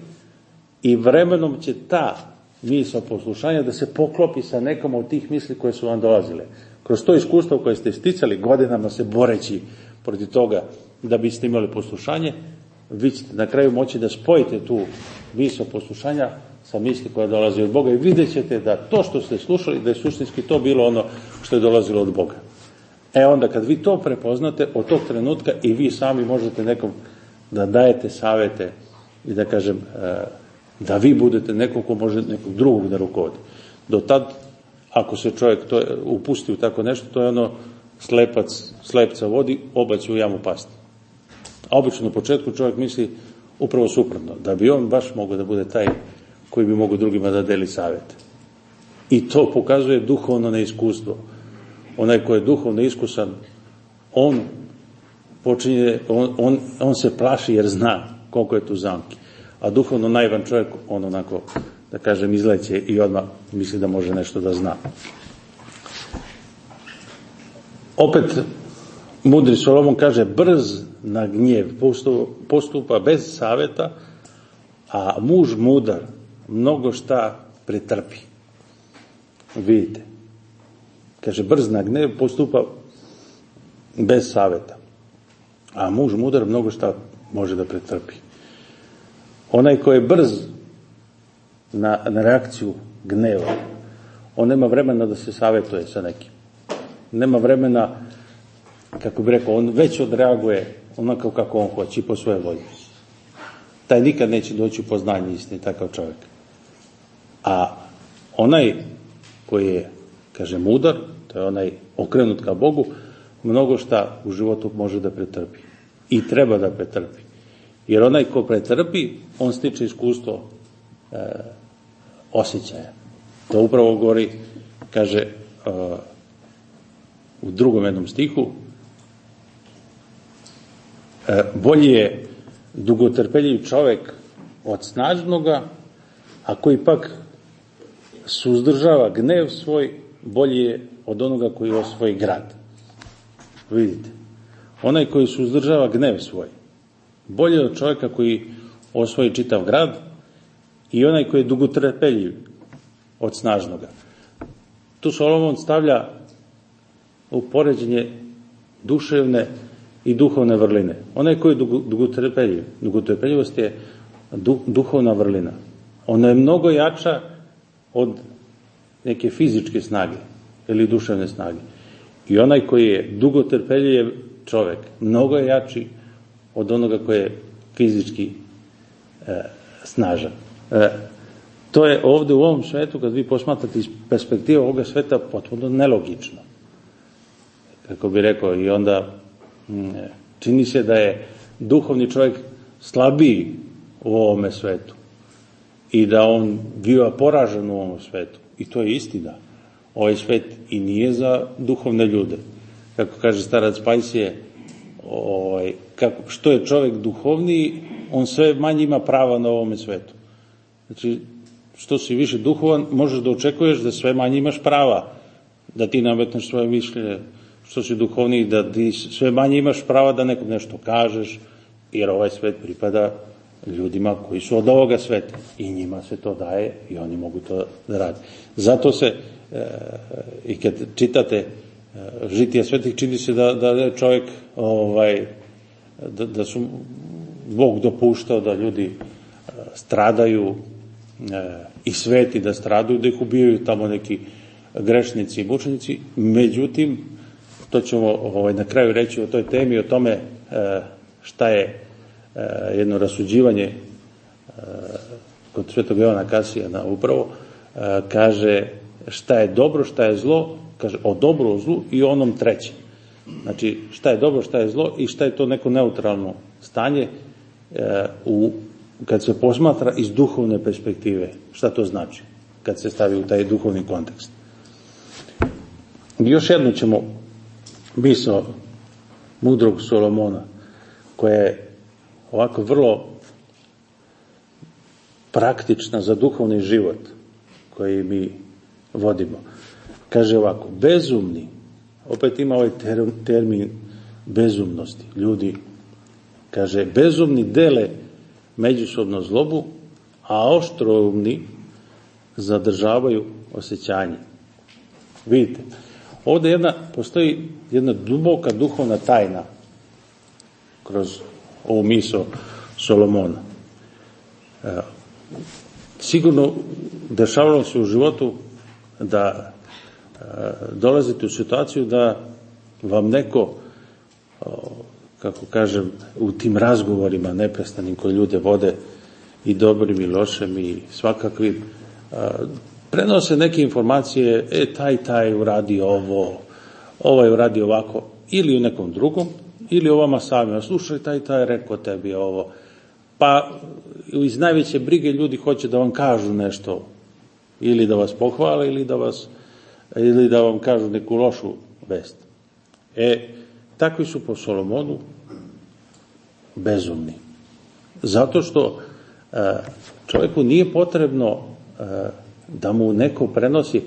Speaker 1: i vremenom će ta misla poslušanja da se poklopi sa nekom od tih misli koje su vam dolazile. Kroz to iskustvo koje ste sticali godinama se boreći protiv toga da biste imali poslušanje, vi ćete na kraju moći da spojite tu misao poslušanja sa misli koja dolazi od Boga i vidjet ćete da to što ste slušali, da je suštinski to bilo ono što je dolazilo od Boga. E onda kad vi to prepoznate, od tog trenutka i vi sami možete nekom da dajete savete i da kažem e, da vi budete neko ko može nekog drugog da rukovodi. Do tad, ako se čovjek to upusti u tako nešto, to je ono slepac, slepca vodi, oba u jamu pasti. A obično na početku čovjek misli upravo suprotno, da bi on baš mogao da bude taj koji bi mogo drugima da deli savete. I to pokazuje duhovno neiskustvo. Onaj ko je duhovno iskusan, on počinje, on, on, on se plaši jer zna koliko je tu zamki. A duhovno najvan čovjek, on onako, da kažem, izleće i odmah misli da može nešto da zna. Opet, mudri Solomon kaže, brz na gnjev, postupa bez saveta, A muž mudar mnogo šta pretrpi. Vidite. Kaže, brz na gnev postupa bez saveta. A muž mudar mnogo šta može da pretrpi. Onaj ko je brz na, na reakciju gneva, on nema vremena da se savetuje sa nekim. Nema vremena, kako bi rekao, on već odreaguje onako kako on hoće i po svoje volje. Taj nikad neće doći u poznanje istine, takav čovjek. A onaj koji je, kaže, mudar, to je onaj okrenut ka Bogu, mnogo šta u životu može da pretrpi. I treba da pretrpi. Jer onaj ko pretrpi, on stiče iskustvo e, osjećaja. To upravo govori, kaže, e, u drugom jednom stihu, bolji je dugotrpeljiv čovek od snažnoga, a koji pak suzdržava gnev svoj, bolji je od onoga koji osvoji grad. Vidite, onaj koji suzdržava gnev svoj, bolje je od čovjeka koji osvoji čitav grad i onaj koji je dugotrpeljiv od snažnoga. Tu Solomon stavlja u poređenje duševne i duhovne vrline. Onaj koji je dugotrpeljiv, dugotrpeljivost je duhovna vrlina. Ona je mnogo jača od neke fizičke snage ili duševne snage. I onaj koji je dugotrpeljiv čovek, mnogo je jači od onoga koji je fizički e, snažan. E, to je ovde u ovom svetu, kad vi posmatrate iz perspektive ovoga sveta, potpuno nelogično. Kako bi rekao, i onda čini se da je duhovni čovjek slabiji u ovome svetu i da on biva poražen u ovom svetu. I to je istina. Ovaj svet i nije za duhovne ljude. Kako kaže starac Pajsije, ovaj, kako, što je čovjek duhovniji, on sve manje ima prava na ovome svetu. Znači, što si više duhovan, možeš da očekuješ da sve manje imaš prava, da ti nametneš svoje mišljenje, što si duhovniji, da ti sve manje imaš prava da nekom nešto kažeš, jer ovaj svet pripada ljudima koji su od ovoga sveta i njima se to daje i oni mogu to da radi. Zato se e, i kad čitate e, žitija svetih čini se da, da je čovjek ovaj, da, da su Bog dopuštao da ljudi e, stradaju e, i sveti da stradaju, da ih ubijaju tamo neki grešnici i mučenici, međutim, to ćemo ovaj, na kraju reći o toj temi, o tome e, šta je E, jedno rasuđivanje e, kod svetog Jovana Kasija na upravo, kaže šta je dobro, šta je zlo, kaže o dobru, o zlu i onom trećem. Znači, šta je dobro, šta je zlo i šta je to neko neutralno stanje u, kad se posmatra iz duhovne perspektive. Šta to znači kad se stavi u taj duhovni kontekst. Još jedno ćemo misao mudrog Solomona, koja je ovako vrlo praktična za duhovni život koji mi vodimo. Kaže ovako, bezumni, opet ima ovaj termin bezumnosti. Ljudi, kaže, bezumni dele međusobno zlobu, a oštroumni zadržavaju osjećanje. Vidite, ovde jedna, postoji jedna duboka duhovna tajna kroz ovu miso Solomona. E, sigurno dešavalo se u životu da e, dolazite u situaciju da vam neko kako kažem, u tim razgovorima neprestanim koji ljude vode i dobrim i lošem i svakakvim, e, prenose neke informacije, e, taj, taj uradi ovo, ovaj uradi ovako, ili u nekom drugom, ili o vama samima, slušaj, taj, taj rekao tebi ovo. Pa iz najveće brige ljudi hoće da vam kažu nešto, ili da vas pohvale, ili da, vas, ili da vam kažu neku lošu vest. E, takvi su po Solomonu bezumni. Zato što e, čovjeku nije potrebno e, da mu neko prenosi,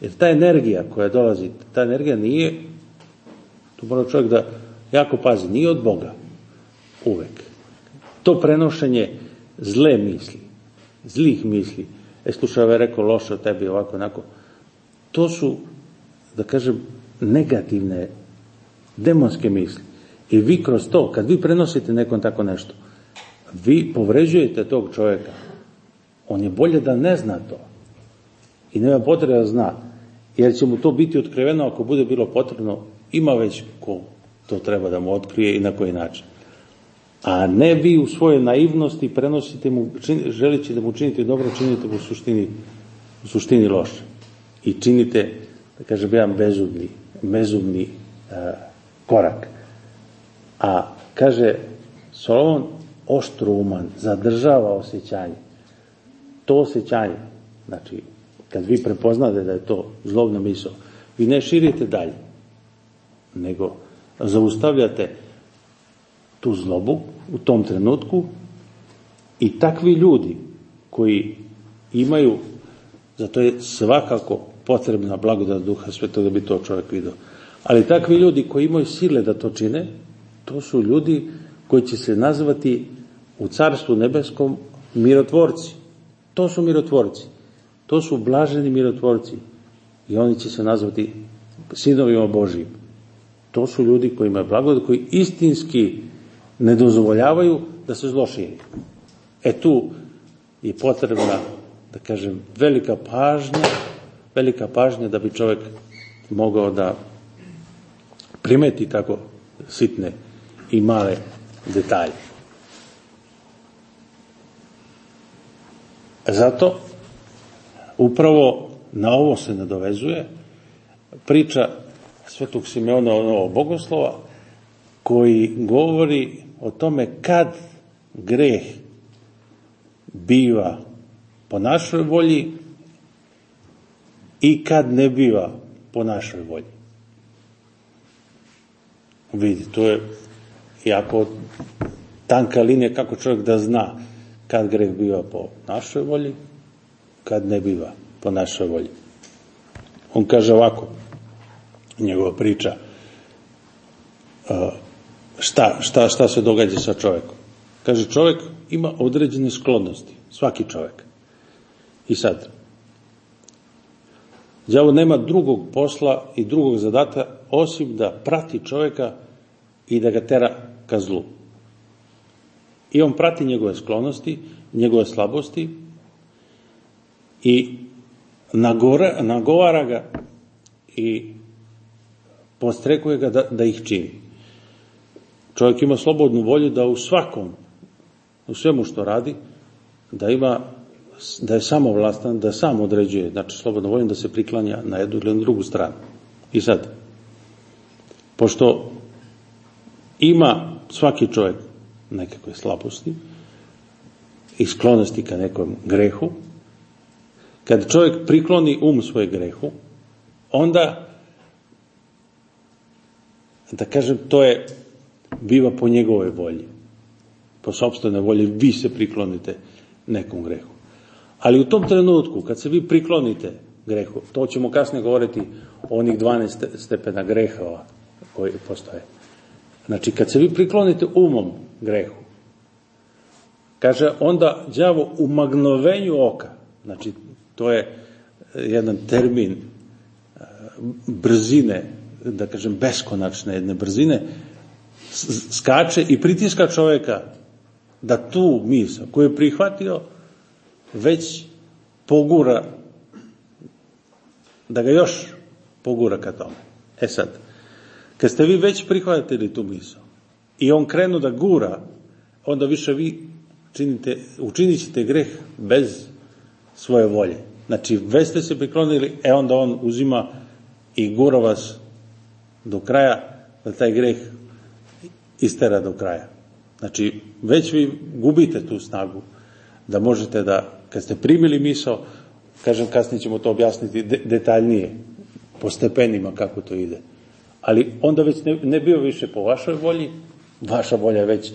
Speaker 1: jer ta energija koja dolazi, ta energija nije, tu mora čovjek da jako pazi, nije od Boga. Uvek. To prenošenje zle misli, zlih misli, e slušaj, ovaj rekao loše o tebi, ovako, onako, to su, da kažem, negativne, demonske misli. I vi kroz to, kad vi prenosite nekom tako nešto, vi povređujete tog čovjeka. On je bolje da ne zna to. I nema potrebe da zna. Jer će mu to biti otkriveno ako bude bilo potrebno. Ima već ko to treba da mu otkrije i na koji način. A ne vi u svojoj naivnosti prenosite mu, čin, da mu činite dobro, činite mu u suštini, u suštini loše. I činite, da kažem, jedan bezubni, bezubni uh, korak. A kaže Solomon, oštruman, zadržava osjećanje. To osjećanje, znači, kad vi prepoznate da je to zlobna misao, vi ne širite dalje, nego zaustavljate tu zlobu u tom trenutku i takvi ljudi koji imaju, zato je svakako potrebna blagodat duha svetoga da bi to čovjek vidio. Ali takvi ljudi koji imaju sile da to čine, to su ljudi koji će se nazvati u carstvu nebeskom mirotvorci. To su mirotvorci. To su blaženi mirotvorci. I oni će se nazvati sinovima Božijim. To su ljudi koji imaju blagodat, koji istinski ne dozvoljavaju da se zlo širi. E tu je potrebna, da kažem, velika pažnja, velika pažnja da bi čovjek mogao da primeti tako sitne i male detalje. Zato upravo na ovo se nadovezuje priča Svetog Simeona ono bogoslova koji govori o tome kad greh biva po našoj volji i kad ne biva po našoj volji. Vidi, to je jako tanka linija kako čovjek da zna kad greh biva po našoj volji, kad ne biva po našoj volji. On kaže ovako, njegova priča, šta, šta, šta se događa sa čovjekom. Kaže, čovjek ima određene sklonnosti, svaki čovjek. I sad, đavo nema drugog posla i drugog zadata osim da prati čovjeka i da ga tera ka zlu. I on prati njegove sklonosti, njegove slabosti i nagore, nagovara ga i postrekuje ga da, da ih čini. Čovjek ima slobodnu volju da u svakom, u svemu što radi, da ima da je samovlastan, da sam određuje, znači slobodno volju da se priklanja na jednu ili na drugu stranu. I sad, pošto ima svaki čovjek nekakve slabosti i sklonosti ka nekom grehu, kad čovjek prikloni um svoje grehu, onda, da kažem, to je biva po njegovoj volji. Po sobstvenoj volji vi se priklonite nekom grehu. Ali u tom trenutku, kad se vi priklonite grehu, to ćemo kasnije govoriti o onih 12 stepena grehova koji postoje. Znači, kad se vi priklonite umom grehu, kaže, onda đavo u magnovenju oka, znači, to je jedan termin brzine, da kažem, beskonačne jedne brzine, skače i pritiska čoveka da tu misao koju je prihvatio već pogura da ga još pogura ka tome. E sad, kad ste vi već prihvatili tu misao i on krenu da gura, onda više vi činite, učinit ćete greh bez svoje volje. Znači, već ste se priklonili, e onda on uzima i gura vas do kraja da taj greh istera do kraja. Znači, već vi gubite tu snagu da možete da, kad ste primili misao, kažem, kasnije ćemo to objasniti de, detaljnije, po stepenima kako to ide. Ali onda već ne, ne bio više po vašoj volji, vaša volja je već,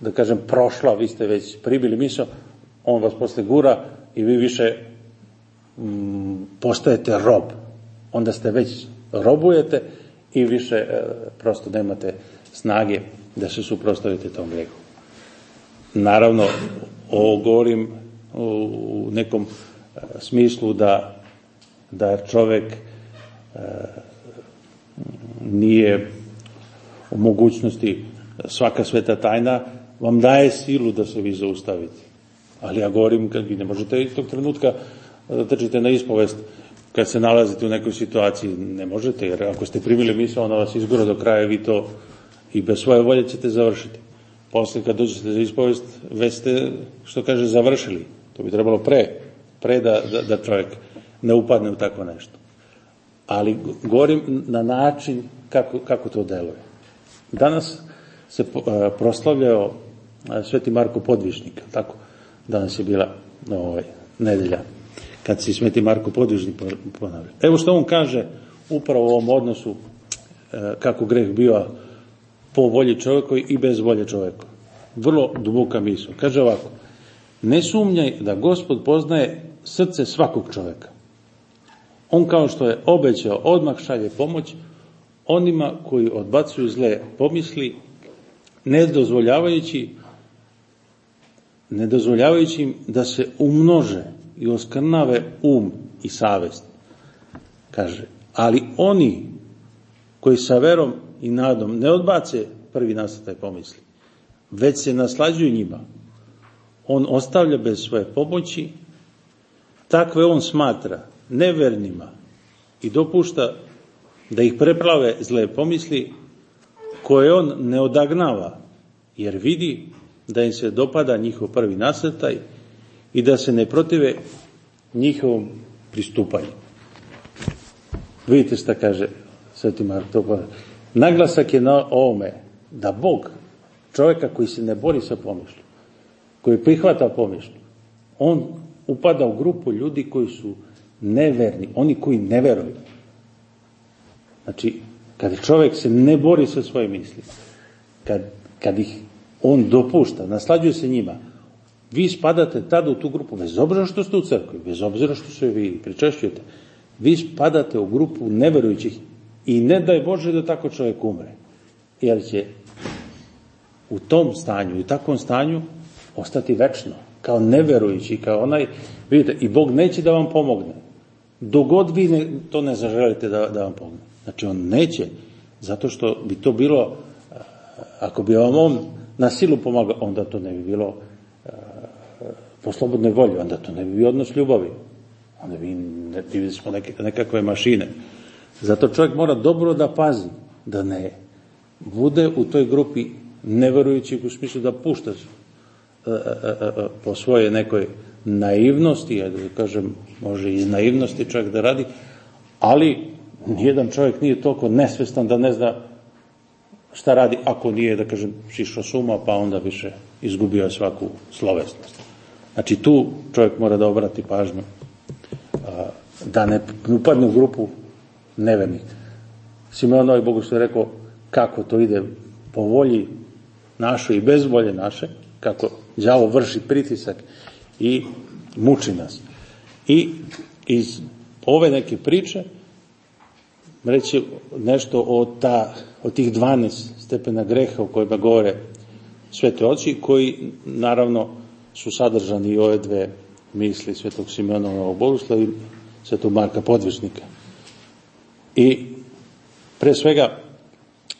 Speaker 1: da kažem, prošla, vi ste već primili misao, on vas posle gura i vi više mm, postajete rob. Onda ste već robujete i više e, prosto nemate snage da se suprostavite tom grehu. Naravno, ovo govorim u nekom e, smislu da, da čovek e, nije u mogućnosti svaka sveta tajna vam daje silu da se vi zaustavite. Ali ja govorim, kad ne možete tog trenutka da trčite na ispovest kad se nalazite u nekoj situaciji, ne možete, jer ako ste primili misao, ona vas izgora do kraja, vi to i bez svoje volje ćete završiti. Posle kad dođete za ispovest, već ste, što kaže, završili. To bi trebalo pre, pre da, da, da čovjek ne upadne u tako nešto. Ali govorim na način kako, kako to deluje. Danas se proslavljao Sveti Marko Podvižnik, tako? Danas je bila ovaj, nedelja kad se Sveti Marko Podvižnik ponavlja. Evo što on kaže upravo u ovom odnosu e, kako greh bio po volji čovjekovi i bez volje čovjeka. Vrlo duboka misla. Kaže ovako, ne sumnjaj da gospod poznaje srce svakog čovjeka. On kao što je obećao, odmah šalje pomoć onima koji odbacuju zle pomisli, ne dozvoljavajući ne dozvoljavajući im da se umnože i oskrnave um i savest. Kaže, ali oni koji sa verom i nadom ne odbace prvi nastataj pomisli, već se naslađuju njima, on ostavlja bez svoje pomoći, takve on smatra nevernima i dopušta da ih preplave zle pomisli koje on ne odagnava, jer vidi da im se dopada njihov prvi nasrtaj i da se ne protive njihovom pristupanju. Vidite šta kaže Sveti Mark, to Naglasak je na ovome da Bog čovjeka koji se ne bori sa pomišljom, koji prihvata pomišlju, on upada u grupu ljudi koji su neverni, oni koji ne veruju. Znači, kad čovjek se ne bori sa svoje misli, kad, kad ih on dopušta, naslađuje se njima, vi spadate tada u tu grupu, bez obzira što ste u crkvi, bez obzira što se vi pričešćujete, vi spadate u grupu neverujućih i ne daj Bože da tako čovjek umre. Jer će u tom stanju i takvom stanju ostati večno, kao neverujući, kao onaj, vidite, i Bog neće da vam pomogne. Dogod vi ne, to ne zaželite da, da vam pomogne. Znači, on neće, zato što bi to bilo, ako bi vam on na silu pomagao, onda to ne bi bilo po slobodnoj volji, onda to ne bi bio odnos ljubavi. Onda bi ne, bili smo neke, nekakve mašine. Zato čovjek mora dobro da pazi, da ne bude u toj grupi neverujući u smislu da pušta e, e, e, po svoje nekoj naivnosti, ja da kažem, može iz naivnosti čovjek da radi, ali nijedan čovjek nije toliko nesvestan da ne zna šta radi ako nije, da kažem, šišao suma, pa onda više izgubio svaku slovesnost. Znači tu čovjek mora da obrati pažnju da ne upadne u grupu nevernih. Simeon Novi Bogu što je rekao kako to ide po volji našoj i bez volje naše, kako đavo vrši pritisak i muči nas. I iz ove neke priče reći nešto o, ta, o tih 12 stepena greha o kojima govore svete oči, koji naravno su sadržani i ove dve misli svetog Simeona Novog Boguslava i svetog Marka Podvižnika. I pre svega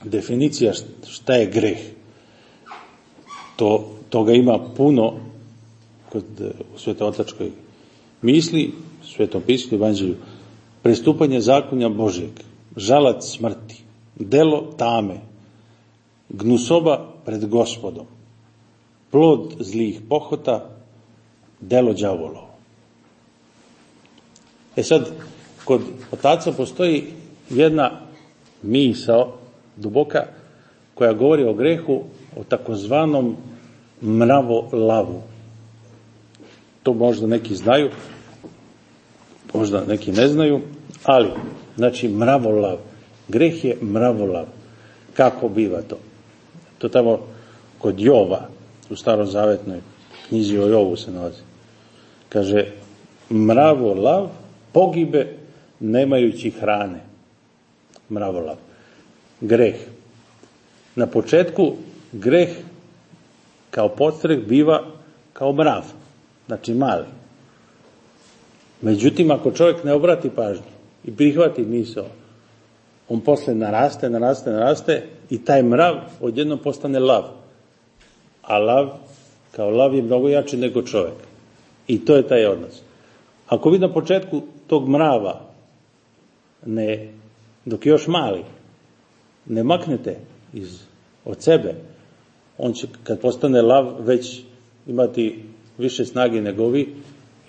Speaker 1: definicija šta je greh. To, toga ima puno kod, u svetotačkoj misli, svetom pismu, evanđelju. Prestupanje zakonja Božijeg, žalac smrti, delo tame, gnusoba pred gospodom, plod zlih pohota, delo đavolovo. E sad, kod otaca postoji jedna misao duboka koja govori o grehu, o takozvanom mravo-lavu. To možda neki znaju, možda neki ne znaju, ali, znači, mravo-lav. Greh je mravo-lav. Kako biva to? To tamo kod Jova, u starozavetnoj knjizi o Jovu se nalazi. Kaže, mravo lav pogibe nemajući hrane. Mravo lav. Greh. Na početku greh kao podstrek biva kao mrav, znači mali. Međutim, ako čovjek ne obrati pažnju i prihvati misao, on posle naraste, naraste, naraste i taj mrav odjedno postane lav. A lav, kao lav je mnogo jači nego čovjek. I to je taj odnos. Ako vi na početku tog mrava ne, dok je još mali, ne maknete iz, od sebe, on će kad postane lav već imati više snage nego vi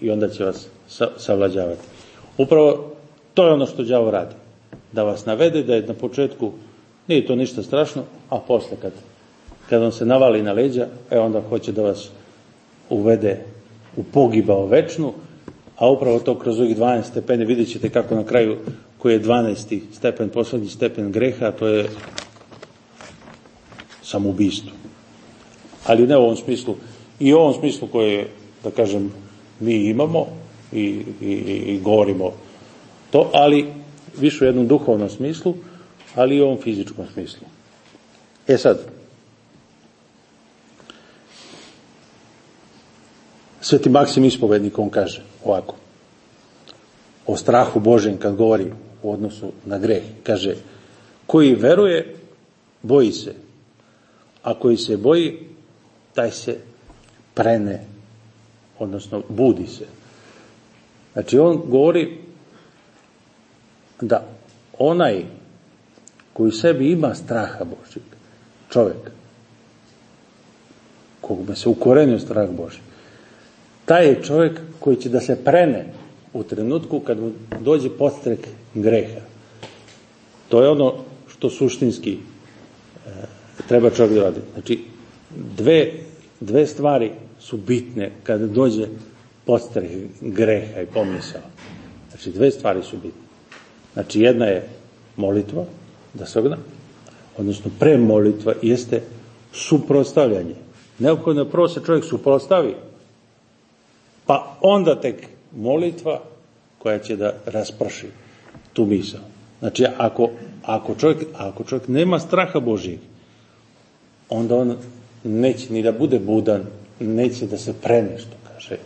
Speaker 1: i onda će vas sa, savlađavati. Upravo to je ono što đavo radi. Da vas navede da je na početku nije to ništa strašno, a posle kad, kad on se navali na leđa, e onda hoće da vas uvede u pogibao večnu, a upravo to kroz ovih 12 stepene vidjet ćete kako na kraju koji je 12. stepen, poslednji stepen greha, to je samoubistvo. Ali ne u ovom smislu, i u ovom smislu koje, da kažem, mi imamo i, i, i govorimo to, ali više u jednom duhovnom smislu, ali i u ovom fizičkom smislu. E sad, Sveti Maksim ispovednik, on kaže ovako, o strahu Božem kad govori u odnosu na greh, kaže, koji veruje, boji se, a koji se boji, taj se prene, odnosno budi se. Znači on govori da onaj koji sebi ima straha Božeg, čovjek, kog se ukorenio strah Boži, taj je čovjek koji će da se prene u trenutku kad mu dođe podstrek greha. To je ono što suštinski e, treba čovjek da radi. Znači, dve, dve stvari su bitne kada dođe podstrek greha i pomisao. Znači, dve stvari su bitne. Znači, jedna je molitva, da se ogna, odnosno premolitva jeste suprostavljanje. Neophodno je prvo se čovjek suprostavi, pa onda tek molitva koja će da rasprši tu misao. Znači, ako, ako, čovjek, ako čovjek nema straha Božijeg, onda on neće ni da bude budan, neće da se prene, što kaže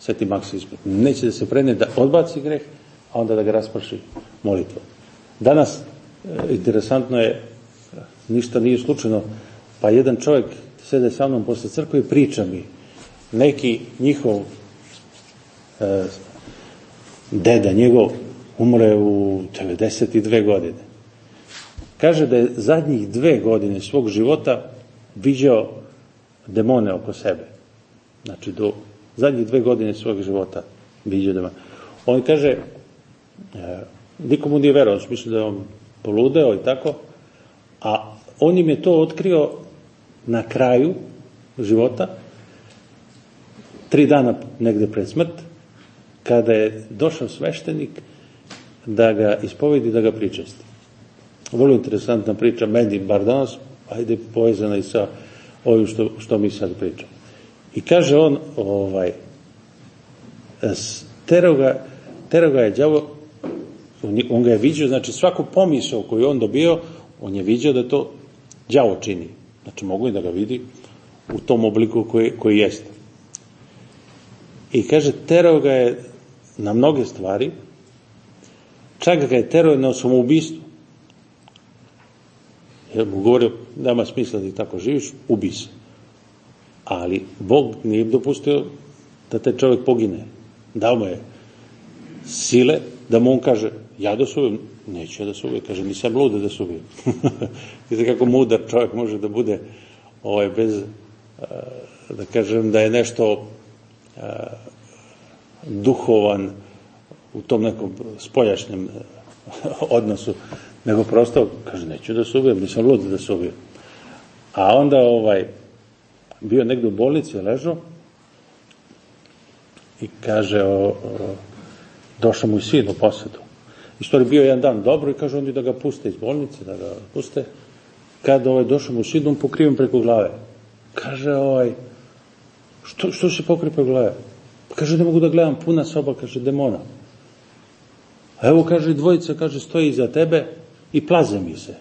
Speaker 1: Sveti Maksim neće da se prene, da odbaci greh, a onda da ga rasprši molitva. Danas, e, interesantno je, ništa nije slučajno, pa jedan čovjek sede sa mnom posle crkve i priča mi, neki njihov e, deda njegov umre u 92 godine. Kaže da je zadnjih dve godine svog života viđao demone oko sebe. Znači, do zadnjih dve godine svog života viđao demone. On kaže, e, nikomu nije verao, smislu da je on poludeo i tako, a on im je to otkrio na kraju života, tri dana negde pred smrt, kada je došao sveštenik da ga ispovedi, da ga pričesti. Vrlo interesantna priča, meni bar danas, ajde povezana i sa ovim što, što mi sad pričamo. I kaže on, ovaj, terao ga, terao ga je đavo, on ga je vidio, znači svaku pomisao koju on dobio, on je vidio da to đavo čini. Znači mogu i da ga vidi u tom obliku koji, koji jeste. I kaže, terao ga je na mnoge stvari, čak ga je terao na samoubistvo. Jer mu govorio, nema smisla da tako živiš, ubi se. Ali Bog nije dopustio da te čovjek pogine. Dao mu je sile da mu on kaže, ja da se ubijem, neću ja da se ubijem, kaže, nisam luda da se ubijem. Vidite kako mudar čovjek može da bude ovaj, bez, da kažem, da je nešto duhovan u tom nekom spoljašnjem odnosu, nego prosto, kaže, neću da se ubijem, nisam lud da se ubijem. A onda ovaj, bio negde u bolnici, ležao i kaže, o, o, došao mu i sin u posedu. I stvari bio jedan dan dobro i kaže, oni da ga puste iz bolnice, da ga puste. Kada ovaj, došao mu sin, on pokriven preko glave. Kaže, ovaj, što, što se pokri preko glave? Pa kaže, ne mogu da gledam, puna soba, kaže, demona. A evo, kaže, dvojica, kaže, stoji iza tebe i plaze mi se.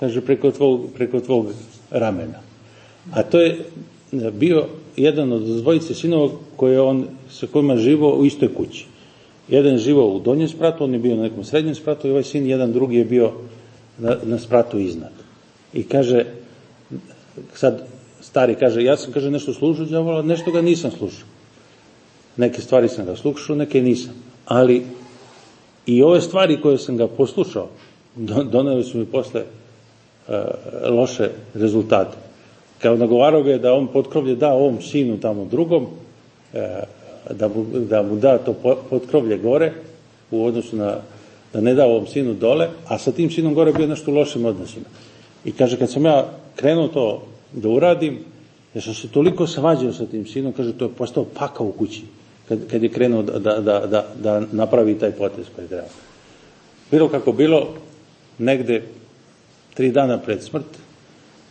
Speaker 1: Kaže, preko tvog, preko tvog ramena. A to je bio jedan od dvojice sinova koje on, sa kojima živo u istoj kući. Jedan je živao u donjem spratu, on je bio na nekom srednjem spratu i ovaj sin, jedan drugi je bio na, na spratu iznad. I kaže, sad stari kaže, ja sam kaže nešto slušao đavola, nešto ga nisam slušao. Neke stvari sam ga slušao, neke nisam. Ali i ove stvari koje sam ga poslušao, doneli su mi posle uh, loše rezultate. Kao nagovarao ga je da on potkrovlje da ovom sinu tamo drugom, uh, da, mu, da mu da to potkrovlje gore u odnosu na da ne da ovom sinu dole, a sa tim sinom gore bio nešto u lošim odnosima. I kaže, kad sam ja krenuo to da uradim, ja sam se toliko svađao sa tim sinom, kaže, to je postao pakao u kući, kad, kad je krenuo da, da, da, da, da napravi taj potez koji treba. Bilo kako bilo, negde tri dana pred smrt,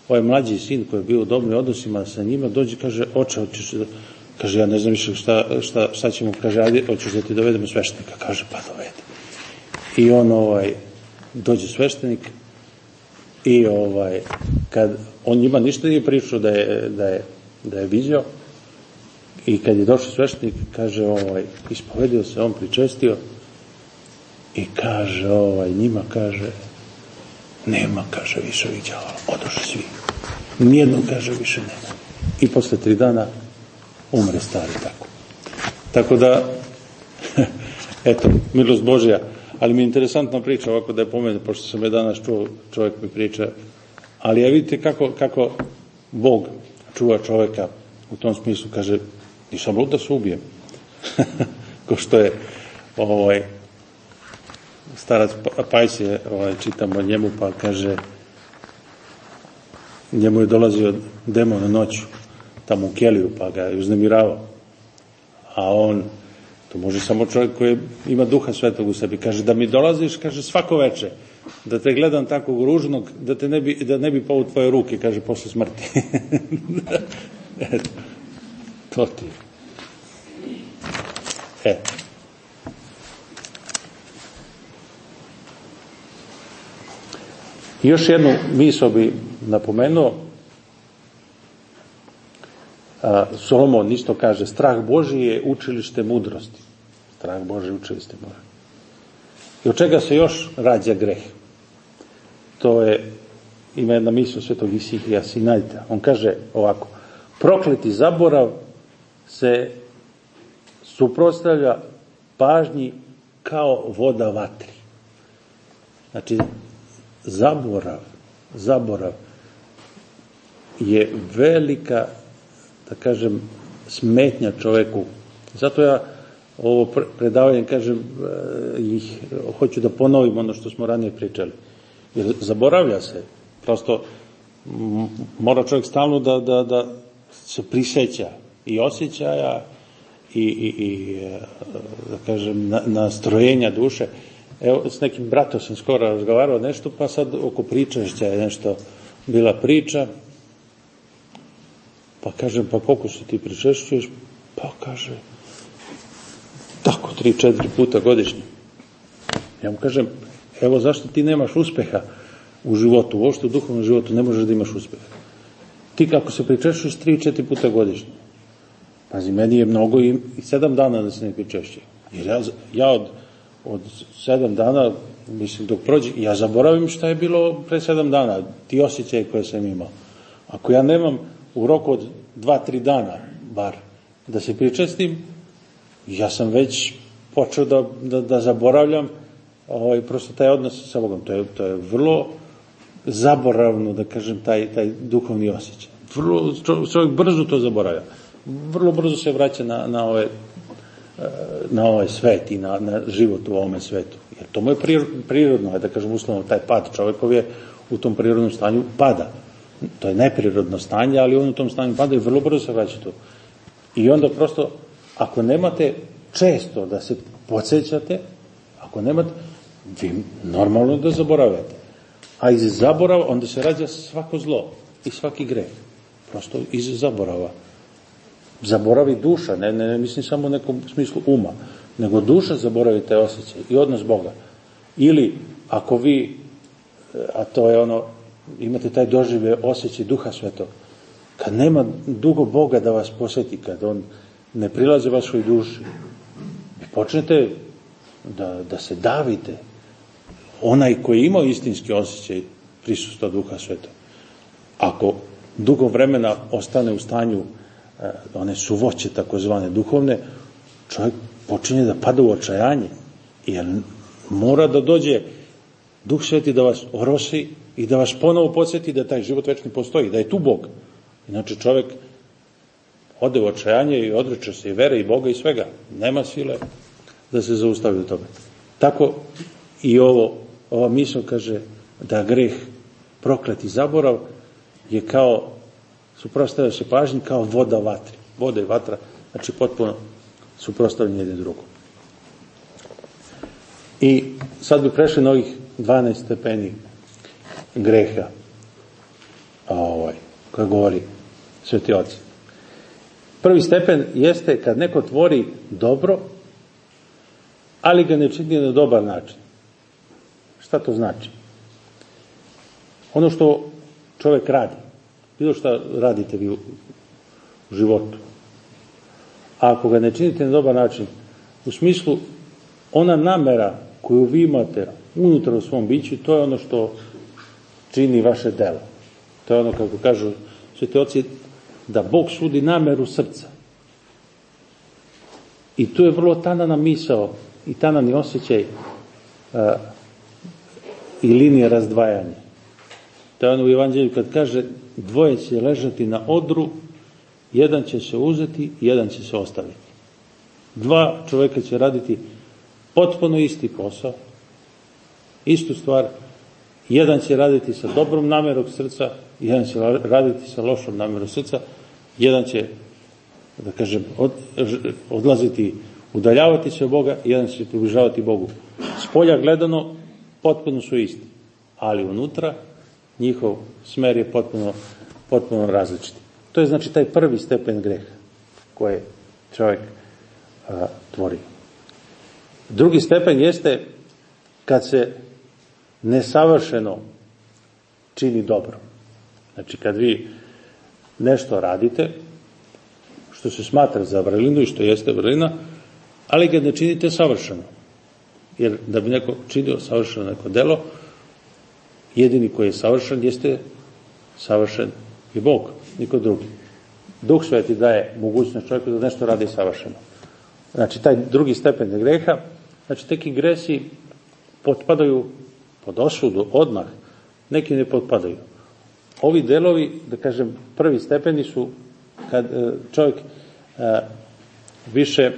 Speaker 1: ovaj mlađi sin koji je bio u dobrim odnosima sa njima, dođe kaže, oče, hoćeš da, kaže, ja ne znam više šta, šta, šta ćemo, kaže, ajde, hoćeš da ti dovedemo sveštenika, kaže, pa dovede. I on, ovaj, dođe sveštenik, i ovaj, kad on njima ništa nije pričao da je, da je, da je vidio, i kad je došao sveštenik, kaže, ovaj, ispovedio se, on pričestio, i kaže, ovaj, njima kaže, nema, kaže, više viđala, odošli svi. Nijedno, kaže, više nema. I posle tri dana umre stari tako. Tako da, eto, milost Božja, ali mi je interesantna priča ovako da je pomenu, pošto sam je danas čuo, čovjek mi priča, ali ja vidite kako, kako Bog čuva čovjeka u tom smislu, kaže, nisam lud da se ubijem. Ko što je ovaj, starac pa, Pajs je, ovaj, čitamo njemu, pa kaže, njemu je dolazio demon noću, tamo u Keliju, pa ga je uznemiravao. A on To može samo čovjek koji ima duha svetog u sebi. Kaže, da mi dolaziš, kaže, svako veče, da te gledam takvog ružnog, da, te ne bi, da ne bi pao u tvoje ruke, kaže, posle smrti. to ti. E. Još jednu misao bi napomenuo, Solomon isto kaže, strah Boži je učilište mudrosti. Strah Boži je učilište mudrosti. I od čega se još rađa greh? To je, ima jedna misla svetog Isihija Sinajta. On kaže ovako, prokleti zaborav se suprostavlja pažnji kao voda vatri. Znači, zaborav, zaborav je velika da kažem, smetnja čoveku. Zato ja ovo predavanje, kažem, eh, ih, hoću da ponovim ono što smo ranije pričali. Jer zaboravlja se. Prosto mora čovjek stalno da, da, da se priseća i osjećaja i, i, i eh, da kažem, na, nastrojenja duše. Evo, s nekim bratom sam skoro razgovarao nešto, pa sad oko pričašća je nešto bila priča, Pa kažem, pa koliko se ti pričešćuješ? Pa kaže, tako tri, četiri puta godišnje. Ja mu kažem, evo zašto ti nemaš uspeha u životu, uopšte u duhovnom životu ne možeš da imaš uspeha. Ti kako se pričešćuješ tri, četiri puta godišnje. Pazi, meni je mnogo i, i sedam dana da se ne pričešće. Jer ja, ja od, od sedam dana, mislim, dok prođe, ja zaboravim šta je bilo pre sedam dana, ti osjećaje koje sam imao. Ako ja nemam u roku od dva, tri dana, bar, da se pričestim, ja sam već počeo da, da, da zaboravljam ovaj, prosto taj odnos sa Bogom. To je, to je vrlo zaboravno, da kažem, taj, taj duhovni osjećaj. Vrlo, čovjek brzo to zaboravlja. Vrlo brzo se vraća na, na, ove, na ovaj svet i na, na život u ovome svetu. Jer to mu je prirodno, da kažem uslovno, taj pad čovjekov je u tom prirodnom stanju pada to je neprirodno stanje, ali on u tom stanju pada i vrlo brzo se vraća tu. I onda prosto, ako nemate često da se podsjećate, ako nemate, vi normalno da zaboravljate. A iz zaborava onda se rađa svako zlo i svaki greh. Prosto iz zaborava. Zaboravi duša, ne, ne, ne mislim samo u nekom smislu uma, nego duša zaboravi taj osjećaj i odnos Boga. Ili ako vi, a to je ono imate taj dožive osjećaj duha svetog. kad nema dugo Boga da vas poseti, kad on ne prilaze vašoj duši, vi počnete da, da se davite. Onaj koji ima istinski osjećaj prisustva Duha Sveta, ako dugo vremena ostane u stanju e, one suvoće takozvane duhovne, čovjek počinje da pada u očajanje, jer mora da dođe Duh Sveti da vas orosi i da vas ponovo podsjeti da taj život večni postoji, da je tu Bog. Inače čovjek ode u očajanje i odreče se i vere i Boga i svega. Nema sile da se zaustavi u tome. Tako i ovo, ova misla kaže da greh prokleti zaborav je kao, suprostavlja se pažnji kao voda vatri. Voda i vatra, znači potpuno suprostavljanje jedne drugom. I sad bi prešli na ovih 12 stepeni greha, a ovaj, koja govori sveti oci. Prvi stepen jeste kad neko tvori dobro, ali ga ne čini na dobar način. Šta to znači? Ono što čovek radi, bilo šta radite vi u životu, a ako ga ne činite na dobar način, u smislu ona namera koju vi imate unutra u svom biću, to je ono što čini vaše delo. To je ono, kako kažu sveti oci, da Bog sudi nameru srca. I tu je vrlo tanana misao i tanani osjećaj a, i linije razdvajanja. To je ono u Evanđelju kad kaže dvoje će ležati na odru, jedan će se uzeti, jedan će se ostaviti. Dva čoveka će raditi potpuno isti posao, istu stvar, jedan će raditi sa dobrom namerom srca, jedan će raditi sa lošom namerom srca, jedan će, da kažem, od, odlaziti, udaljavati se od Boga, jedan će približavati Bogu. S polja gledano, potpuno su isti, ali unutra njihov smer je potpuno, potpuno različiti. To je znači taj prvi stepen greha koje čovjek a, tvori. Drugi stepen jeste kad se nesavršeno čini dobro. Znači, kad vi nešto radite, što se smatra za vrlinu i što jeste vrlina, ali ga ne činite savršeno. Jer da bi neko činio savršeno neko delo, jedini koji je savršen jeste savršen i Bog, niko drugi. Duh sveti daje mogućnost čovjeku da nešto radi savršeno. Znači, taj drugi stepen greha, znači, teki gresi potpadaju pod osudu odmah, neki ne potpadaju. Ovi delovi, da kažem, prvi stepeni su kad e, čovjek e, više e,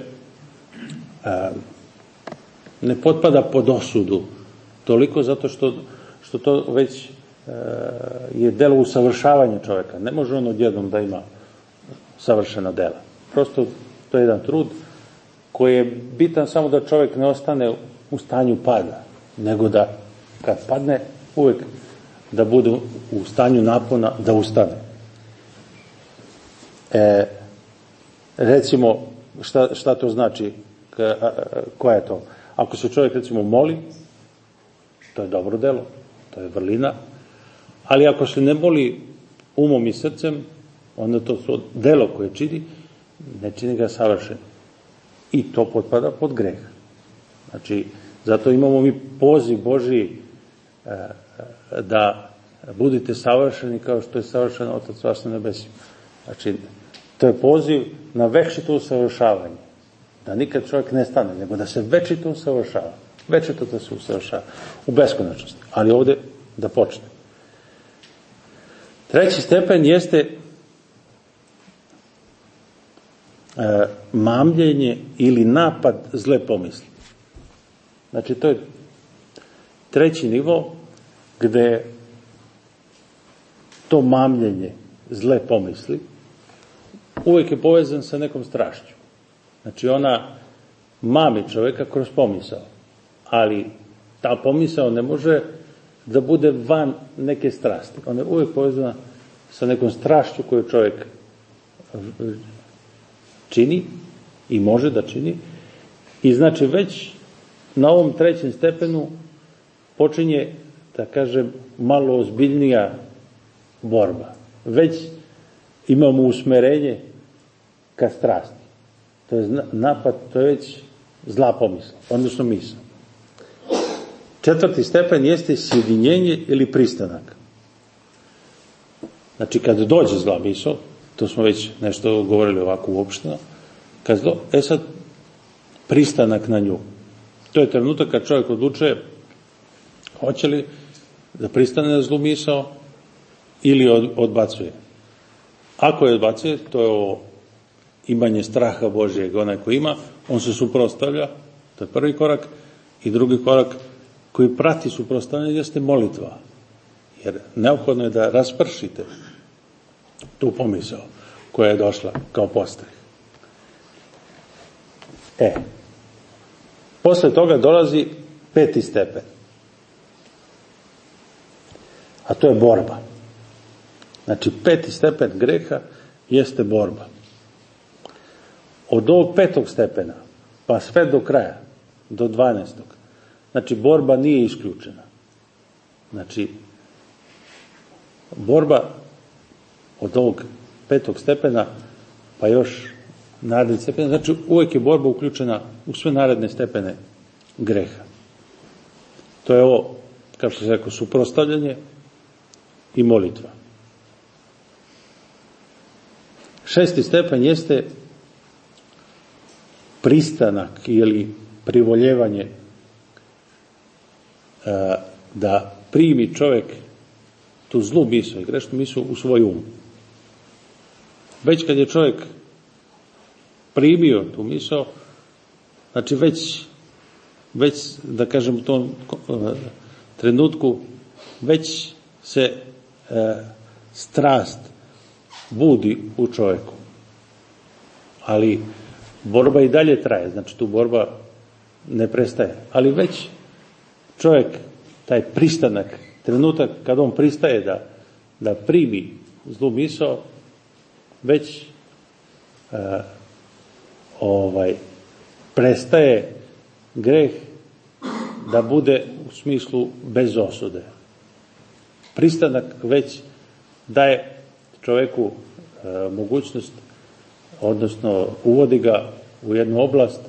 Speaker 1: ne potpada pod osudu, toliko zato što, što to već je delo usavršavanja čovjeka. Ne može on odjednom da ima savršena dela. Prosto to je jedan trud koji je bitan samo da čovjek ne ostane u stanju pada, nego da kad padne uvek da bude u stanju napona da ustane. E, recimo, šta, šta to znači? Koja je to? Ako se čovjek recimo moli, to je dobro delo, to je vrlina, ali ako se ne moli umom i srcem, onda to su delo koje čini, ne čini ga savršen. I to potpada pod greh. Znači, zato imamo mi poziv Boži e, da budite savršeni kao što je savršen Otac vaš na nebesima. Znači, to je poziv na večito usavršavanje. Da nikad čovjek ne stane, nego da se večito usavršava. Večito da se usavršava. U beskonačnosti. Ali ovde da počne. Treći stepen jeste e, mamljenje ili napad zle pomisli. Znači, to je treći nivo gde to mamljenje zle pomisli uvek je povezan sa nekom strašću. Znači, ona mami čoveka kroz pomisao, ali ta pomisao ne može da bude van neke strasti. Ona je uvek povezana sa nekom strašću koju čovjek čini i može da čini i znači već na ovom trećem stepenu počinje, da kažem, malo ozbiljnija borba. Već imamo usmerenje ka strasti. To je napad, to je već zla pomisla, odnosno misla. Četvrti stepen jeste sjedinjenje ili pristanak. Znači, kad dođe zla misla, to smo već nešto govorili ovako uopšteno, kad do, e sad, pristanak na nju. To je trenutak kad čovjek odlučuje hoće li da pristane na zlu misao ili od, odbacuje. Ako je odbacuje, to je ovo imanje straha Božijeg, onaj ko ima, on se suprostavlja, to je prvi korak, i drugi korak koji prati suprostavljanje jeste molitva. Jer neophodno je da raspršite tu pomisao koja je došla kao postreh. E, posle toga dolazi peti stepen. A to je borba. Znači, peti stepen greha jeste borba. Od ovog petog stepena, pa sve do kraja, do dvanestog, znači, borba nije isključena. Znači, borba od ovog petog stepena, pa još narednih stepena, znači uvek je borba uključena u sve naredne stepene greha. To je ovo, kao što se rekao, suprostavljanje i molitva. Šesti stepen jeste pristanak ili privoljevanje e, da primi čovek tu zlu misu i grešnu misu u svoj um. Već kad je čovjek primio tu misao, znači već, već da kažem u tom e, trenutku, već se e, strast budi u čovjeku. Ali borba i dalje traje, znači tu borba ne prestaje. Ali već čovjek, taj pristanak, trenutak kad on pristaje da, da primi zlu misao, već uh, ovaj prestaje greh da bude u smislu bez osude. Pristanak već daje čoveku uh, mogućnost, odnosno uvodi ga u jednu oblast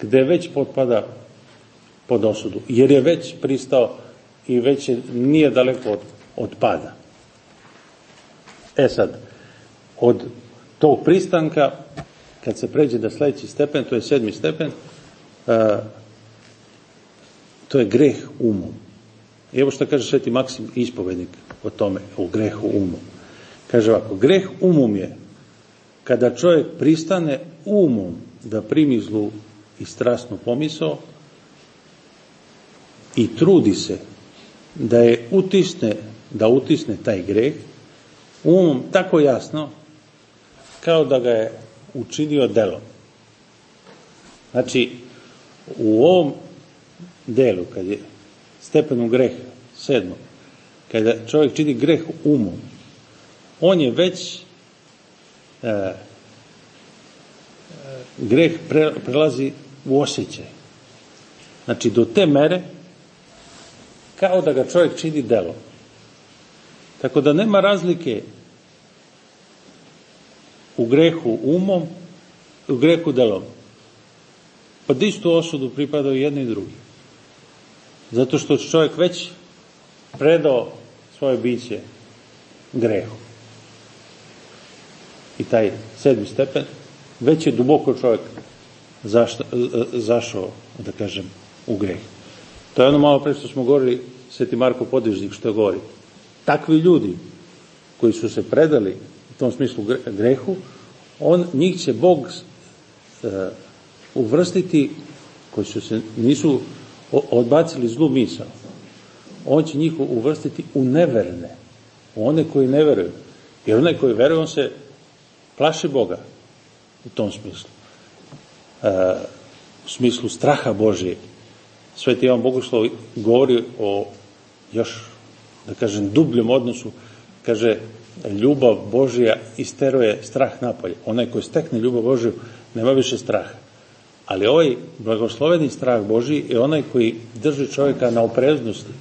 Speaker 1: gde već potpada pod osudu, jer je već pristao i već je, nije daleko od, od pada. E sad, od tog pristanka, kad se pređe da sledeći stepen, to je sedmi stepen, a, to je greh umom. I evo što kaže sveti Maksim ispovednik o tome, o grehu umom. Kaže ovako, greh umom je kada čovjek pristane umom da primi zlu i strasnu pomisao i trudi se da je utisne, da utisne taj greh, umom tako jasno kao da ga je učinio delom. Znači, u ovom delu, kad je stepenu greha, sedmo, kada čovjek čini greh umom, on je već e, e, greh pre, prelazi u osjećaj. Znači, do te mere, kao da ga čovjek čini delom. Tako da nema razlike u grehu umom, u grehu delom. Pod istu osudu pripadaju jedni i drugi. Zato što čovjek već predao svoje biće grehu. I taj sedmi stepen, već je duboko čovjek zašao, da kažem, u greh. To je ono malo pre što smo govorili, Sveti Marko Podižnik što govori. Takvi ljudi koji su se predali u tom smislu grehu, on, njih će Bog uh, uvrstiti, koji su se, nisu odbacili zlu misao, on će njih uvrstiti u neverne, u one koji ne veruju. Jer onaj koji veruje, on se plaši Boga u tom smislu. Uh, u smislu straha Božije. Sveti Ivan Bogoslov govori o još, da kažem, dubljem odnosu, kaže, ljubav Božija isteruje strah napolje. Onaj koji stekne ljubav Božiju nema više straha. Ali ovaj blagosloveni strah Božiji je onaj koji drži čovjeka na opreznosti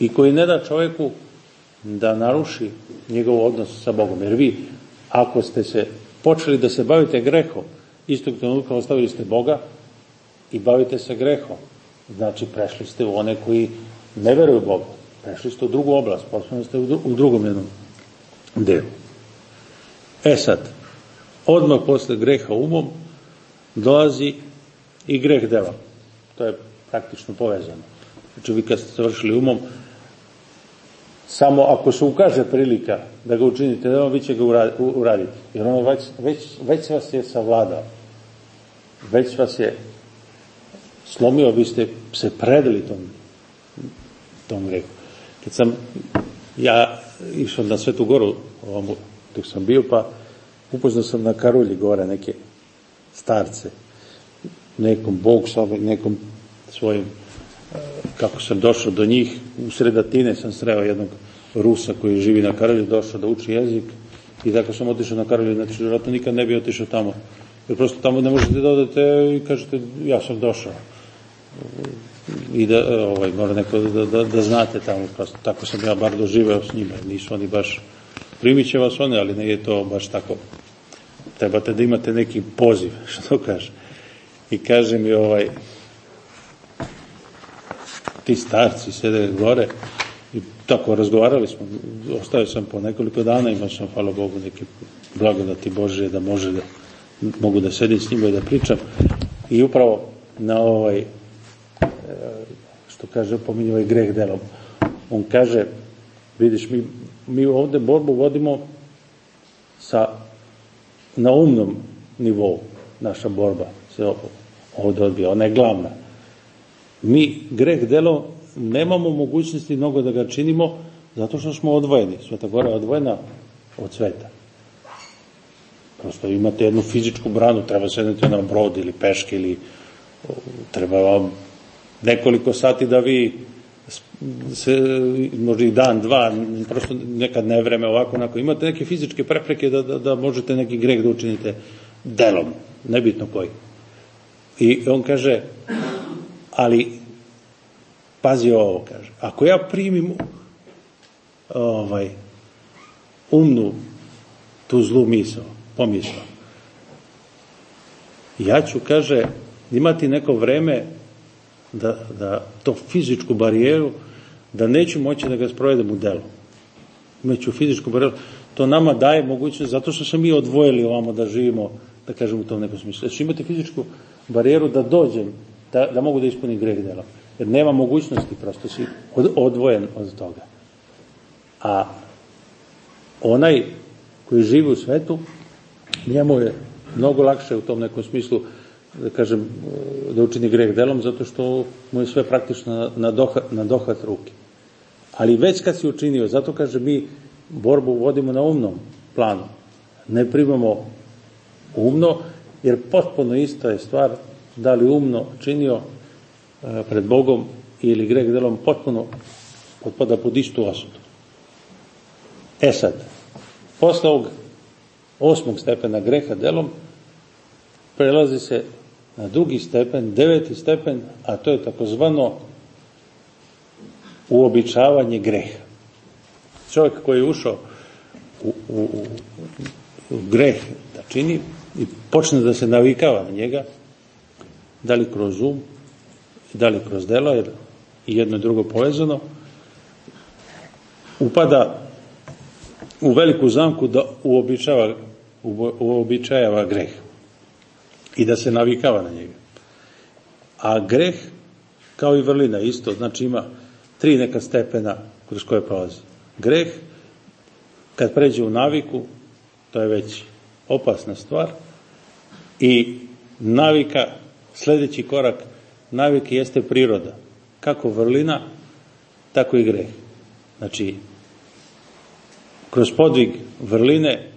Speaker 1: i koji ne da čovjeku da naruši njegov odnos sa Bogom. Jer vi Ako ste se počeli da se bavite grehom, istog trenutka ostavili ste Boga i bavite se grehom. Znači, prešli ste u one koji ne veruju Bogu. Prešli ste u drugu oblast, posledno ste u drugom jednom delu. E sad, odmah posle greha umom dolazi i greh dela. To je praktično povezano. Znači, vi kad ste završili umom, samo ako se ukaže prilika da ga učinite delom, vi će ga uraditi. Jer ono već, već, već vas je savladao. Već vas je slomio, vi ste se predali tom, tom grehu. Kad sam ja išao na Svetu goru, ovom, dok sam bio, pa upoznao sam na Karulji gore neke starce, nekom Bog sobe, nekom svojim kako sam došao do njih, u sredatine sam sreo jednog Rusa koji živi na Karolju, došao da uči jezik i dakle sam otišao na Karolju, znači vjerojatno nikad ne bi otišao tamo. Jer prosto tamo ne možete da odete i kažete ja sam došao. I da, ovaj, mora neko da, da, da znate tamo, prosto tako sam ja bar doživeo s njima. Nisu oni baš, primit će vas one, ali ne je to baš tako. Trebate da imate neki poziv, što kaže. I kaže mi ovaj, ti starci sede gore i tako razgovarali smo. Ostao sam po nekoliko dana, imao sam, hvala Bogu, neke blagodati Bože da može da mogu da sedim s njima i da pričam. I upravo na ovaj, e, što kaže, pominje ovaj greh delom. On kaže, vidiš, mi, mi ovde borbu vodimo sa, na umnom nivou, naša borba se ovde odbija, ona je glavna mi greh delo nemamo mogućnosti mnogo da ga činimo zato što smo odvojeni. Sveta Gora je odvojena od sveta. Prosto imate jednu fizičku branu, treba sedeti na brod ili peške ili treba vam nekoliko sati da vi se, možda i dan, dva, prosto nekad ne vreme ovako, onako, imate neke fizičke prepreke da, da, da možete neki greh da učinite delom, nebitno koji. I on kaže, ali pazi ovo, kaže, ako ja primim ovaj, umnu tu zlu misao, pomisao, ja ću, kaže, imati neko vreme da, da to fizičku barijeru, da neću moći da ga sprovedem u delu. Imaću fizičku barijeru. To nama daje mogućnost, zato što se mi odvojili ovamo da živimo, da kažem u tom nekom smislu. Znači imate fizičku barijeru da dođem da, da mogu da ispunim greh dela. Jer nema mogućnosti, prosto si odvojen od toga. A onaj koji živi u svetu, njemu je mnogo lakše u tom nekom smislu da kažem, da učini greh delom, zato što mu je sve praktično na, dohvat, na dohvat ruke. Ali već kad si učinio, zato kaže mi borbu vodimo na umnom planu. Ne primamo umno, jer potpuno ista je stvar da li umno činio e, pred Bogom ili greh delom potpuno potpada pod istu osudu. E sad, posle ovog osmog stepena greha delom prelazi se na drugi stepen, deveti stepen, a to je takozvano uobičavanje greha. Čovjek koji je ušao u, u, u greh da čini i počne da se navikava na njega, da li kroz um, da li kroz delo, jer i jedno i drugo povezano, upada u veliku zamku da uobičava, uobičajava greh i da se navikava na njega. A greh, kao i vrlina, isto, znači ima tri neka stepena kroz koje prolazi. Greh, kad pređe u naviku, to je već opasna stvar, i navika Sledeći korak navike jeste priroda. Kako vrlina, tako i greh. Znači, kroz podvig vrline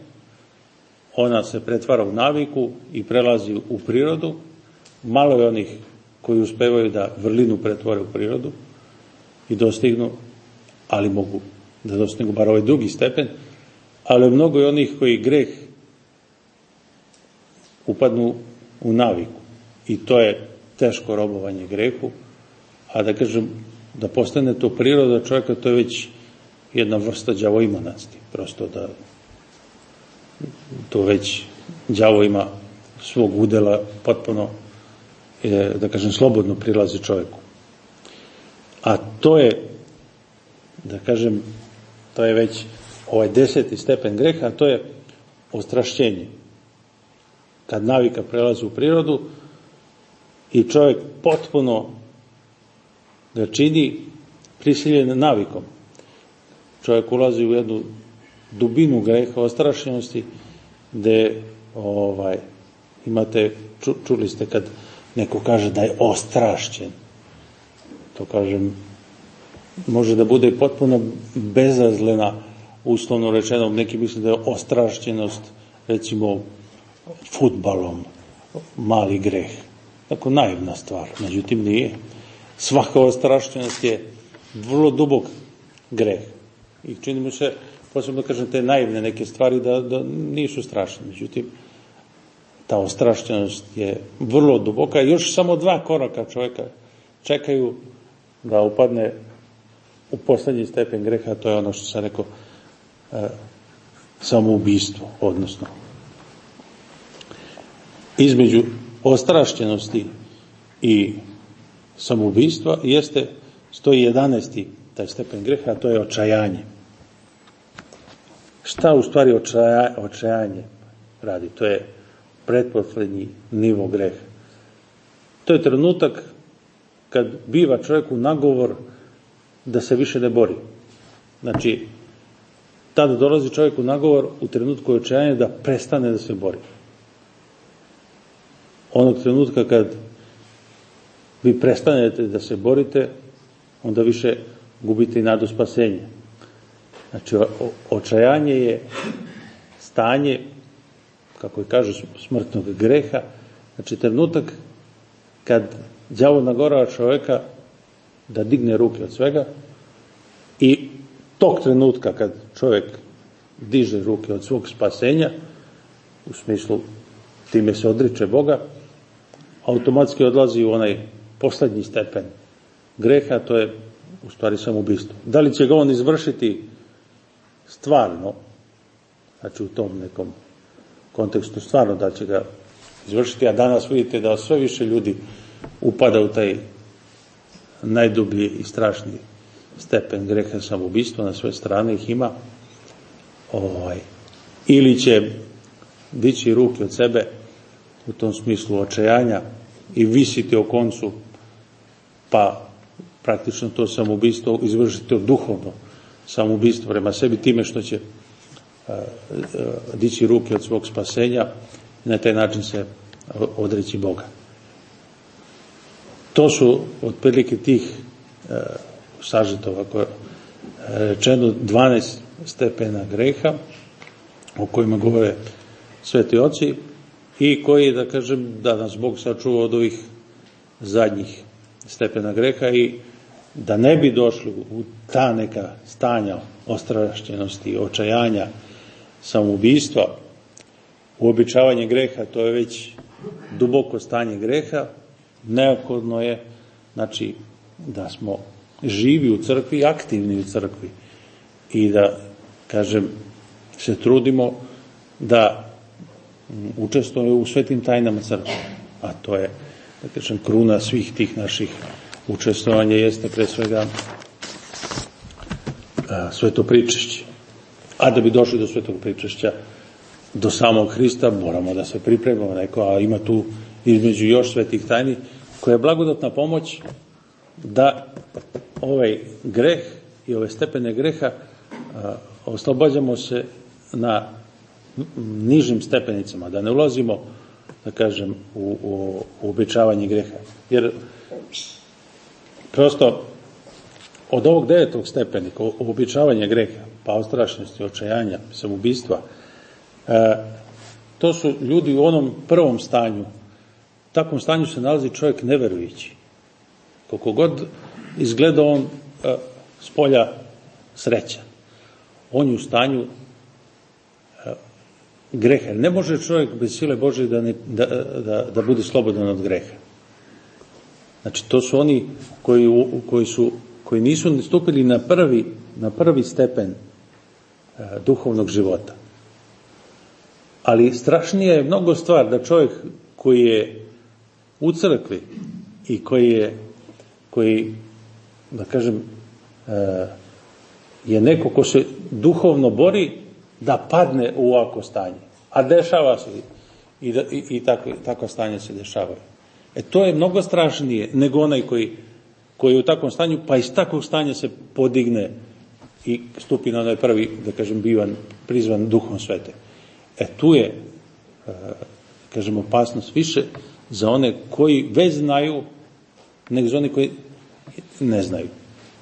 Speaker 1: ona se pretvara u naviku i prelazi u prirodu. Malo je onih koji uspevaju da vrlinu pretvore u prirodu i dostignu, ali mogu da dostignu bar ovaj drugi stepen, ali mnogo je onih koji greh upadnu u naviku. I to je teško robovanje grehu, a da kažem, da postane to priroda čovjeka, to je već jedna vrsta đavoimanasti, prosto da to već đavo ima svog udela potpuno, e, da kažem, slobodno prilazi čovjeku. A to je, da kažem, to je već ovaj deseti stepen greha, to je ostrašćenje. Kad navika prelazi u prirodu i čovjek potpuno ga čini prisiljen navikom. Čovjek ulazi u jednu dubinu greha ostrašenosti gde ovaj, imate, ču, čuli ste kad neko kaže da je ostrašćen. To kažem, može da bude potpuno bezazlena, uslovno rečeno, neki misle da je ostrašćenost, recimo, futbalom, mali greh. Tako naivna stvar, međutim nije. Svaka ostrašćenost je vrlo dubok greh. I čini mi se, posebno da kažem, te naivne neke stvari da, da nisu strašne. Međutim, ta ostrašćenost je vrlo duboka. Još samo dva koraka čovjeka čekaju da upadne u poslednji stepen greha, to je ono što sam rekao, e, samoubistvo, odnosno između ostrašćenosti i samoubistva jeste stoji 11. taj stepen greha, to je očajanje. Šta u stvari očaja, očajanje radi? To je pretposlednji nivo greha. To je trenutak kad biva čovjeku nagovor da se više ne bori. Znači, tada dolazi čovjeku nagovor u trenutku očajanja da prestane da se bori. Onog trenutka kad vi prestanete da se borite, onda više gubite i nadu spasenja. Znači, očajanje je stanje, kako je kažu, smrtnog greha, znači trenutak kad đavo nagorava čoveka da digne ruke od svega i tog trenutka kad čovjek diže ruke od svog spasenja, u smislu time se odriče Boga, automatski odlazi u onaj poslednji stepen greha, to je u stvari samoubistvo. Da li će ga on izvršiti stvarno, znači u tom nekom kontekstu stvarno da će ga izvršiti, a danas vidite da sve više ljudi upada u taj najdublji i strašni stepen greha samoubistva, na sve strane ih ima, ovaj, ili će dići ruke od sebe u tom smislu očajanja i visiti o koncu, pa praktično to samoubistvo izvršiti duhovno samoubistvo prema sebi time što će a, a, dići ruke od svog spasenja i na taj način se odreći Boga. To su otprilike tih e, sažeto ovako e, rečeno 12 stepena greha o kojima govore sveti oci i koji, da kažem, da nas Bog sačuva od ovih zadnjih stepena greha i da ne bi došli u ta neka stanja ostrašćenosti, očajanja, samoubistva, uobičavanje greha, to je već duboko stanje greha, neophodno je, znači, da smo živi u crkvi, aktivni u crkvi i da, kažem, se trudimo da učestvujemo u svetim tajnama crkve, a to je, da kažem, kruna svih tih naših učestvovanja jeste pre svega a, sveto pričešće. A da bi došli do svetog pričešća, do samog Hrista, moramo da se pripremamo neko, a ima tu između još svetih tajni, koja je blagodatna pomoć da ovaj greh i ove stepene greha a, oslobađamo se na nižim stepenicama, da ne ulazimo, da kažem, u, u, u običavanje greha. Jer prosto od ovog devetog stepenika, običavanja greha, pa ostrašnosti, očajanja, samoubistva, e, to su ljudi u onom prvom stanju. U takvom stanju se nalazi čovjek neverujući. Koliko god izgleda on e, s polja sreća. On je u stanju e, greha. Ne može čovjek bez sile Bože da, ne, da, da, da bude slobodan od greha. Znači, to su oni koji, koji, su, koji nisu stupili na prvi, na prvi stepen e, duhovnog života. Ali strašnije je mnogo stvar da čovjek koji je u crkvi i koji je, koji, da kažem, e, je neko ko se duhovno bori da padne u ovako stanje. A dešava se i, da, i, i tako, takva stanje se dešavaju. E to je mnogo strašnije nego onaj koji, koji je u takvom stanju, pa iz takvog stanja se podigne i stupi na onaj prvi, da kažem, bivan, prizvan duhom svete. E tu je, e, kažem, opasnost više za one koji već znaju, nego za one koji ne znaju.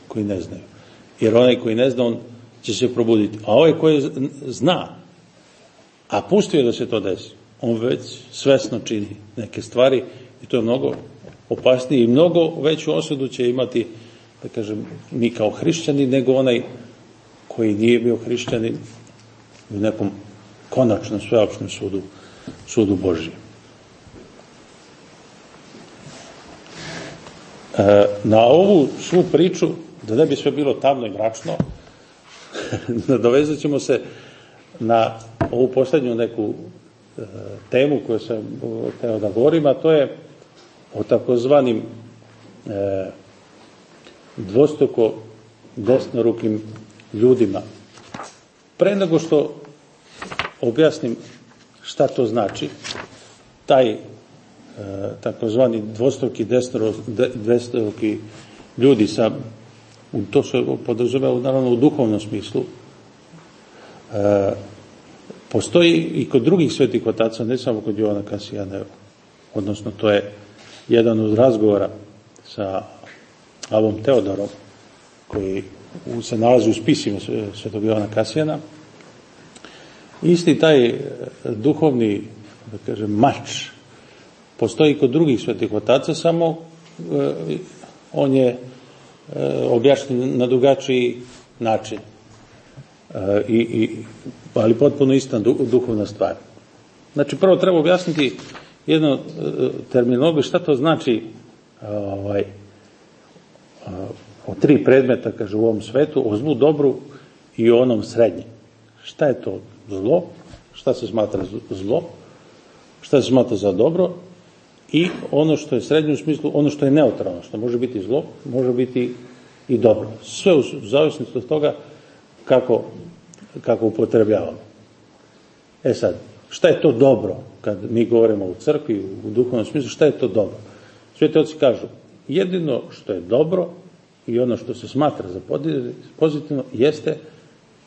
Speaker 1: Koji ne znaju. Jer onaj koji ne zna, on će se probuditi. A ovaj koji zna, a pustio da se to desi, on već svesno čini neke stvari i to je mnogo opasnije i mnogo veću osudu će imati, da kažem, mi kao hrišćani, nego onaj koji nije bio hrišćanin u nekom konačnom sveopšnom sudu, sudu Božijem. E, na ovu svu priču, da ne bi sve bilo tamno i mračno, nadovezat ćemo se na ovu poslednju neku e, temu koju sam teo da govorim, a to je o takozvanim e, dvostoko desnorukim ljudima. Pre nego što objasnim šta to znači, taj e, takozvani dvostruki dvostruki ljudi sa to se podrazumeva naravno u duhovnom smislu e, postoji i kod drugih svetih otaca, ne samo kod Jovana Kasijana, odnosno to je jedan od razgovora sa Avom Teodorom, koji se nalazi u spisima Svetog Jovana Kasijana, isti taj e, duhovni, da kažem, mač postoji kod drugih svetih otaca, samo e, on je e, objašnjen na drugačiji način. I, i, ali potpuno ista duhovna stvar. Znači, prvo treba objasniti jednu terminologiju, šta to znači ovaj, o tri predmeta, kaže, u ovom svetu, o zlu, dobru i o onom srednjem. Šta je to zlo? Šta se smatra zlo? Šta se smatra za dobro? I ono što je srednje u smislu, ono što je neutralno, što može biti zlo, može biti i dobro. Sve u zavisnosti od toga kako, kako upotrebljavamo. E sad, šta je to dobro? Kad mi govorimo u crkvi, u duhovnom smislu, šta je to dobro? Sveti oci kažu, jedino što je dobro i ono što se smatra za pozitivno jeste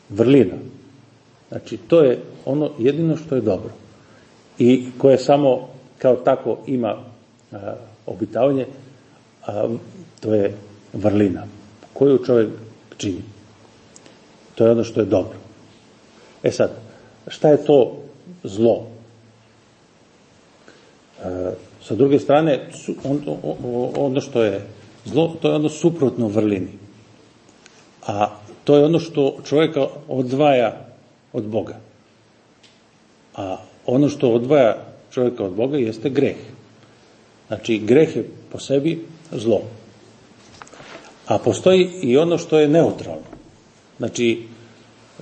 Speaker 1: vrlina. Znači, to je ono jedino što je dobro i koje samo kao tako ima a, obitavanje, a, to je vrlina koju čovjek čini. To je ono što je dobro. E sad, šta je to zlo? E, sa druge strane, on, ono što je Zlo, to je ono suprotno vrlini. A to je ono što čovjeka odvaja od Boga. A ono što odvaja čovjeka od Boga jeste greh. Znači, greh je po sebi zlo. A postoji i ono što je neutralno. Znači,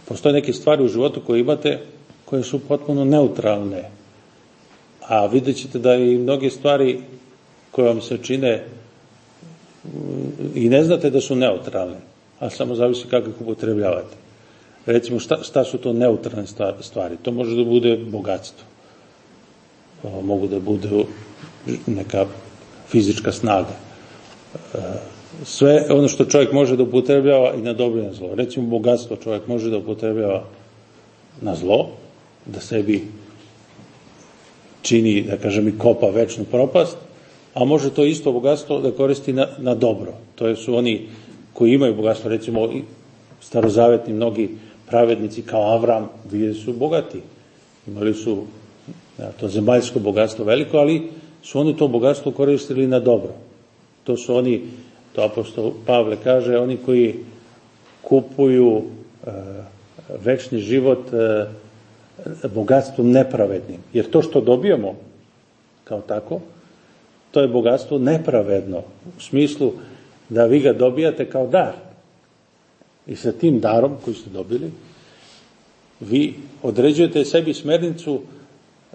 Speaker 1: postoje neke stvari u životu koje imate koje su potpuno neutralne. A vidjet ćete da i mnoge stvari koje vam se čine i ne znate da su neutralne, a samo zavisi kako ih upotrebljavate. Recimo, šta, šta su to neutralne stvari? To može da bude bogatstvo. Mogu da bude neka fizička snaga. E, sve ono što čovjek može da upotrebljava i na dobro i na zlo. Recimo, bogatstvo čovjek može da upotrebljava na zlo, da sebi čini, da kažem, i kopa večnu propast, a može to isto bogatstvo da koristi na, na dobro. To su oni koji imaju bogatstvo, recimo starozavetni mnogi pravednici kao Avram, bili su bogati. Imali su ja, to zemaljsko bogatstvo veliko, ali su oni to bogatstvo koristili na dobro. To su oni, to apostol Pavle kaže, oni koji kupuju e, večni život e, bogatstvom nepravednim. Jer to što dobijamo kao tako, to je bogatstvo nepravedno u smislu da vi ga dobijate kao dar. I sa tim darom koji ste dobili, vi određujete sebi smernicu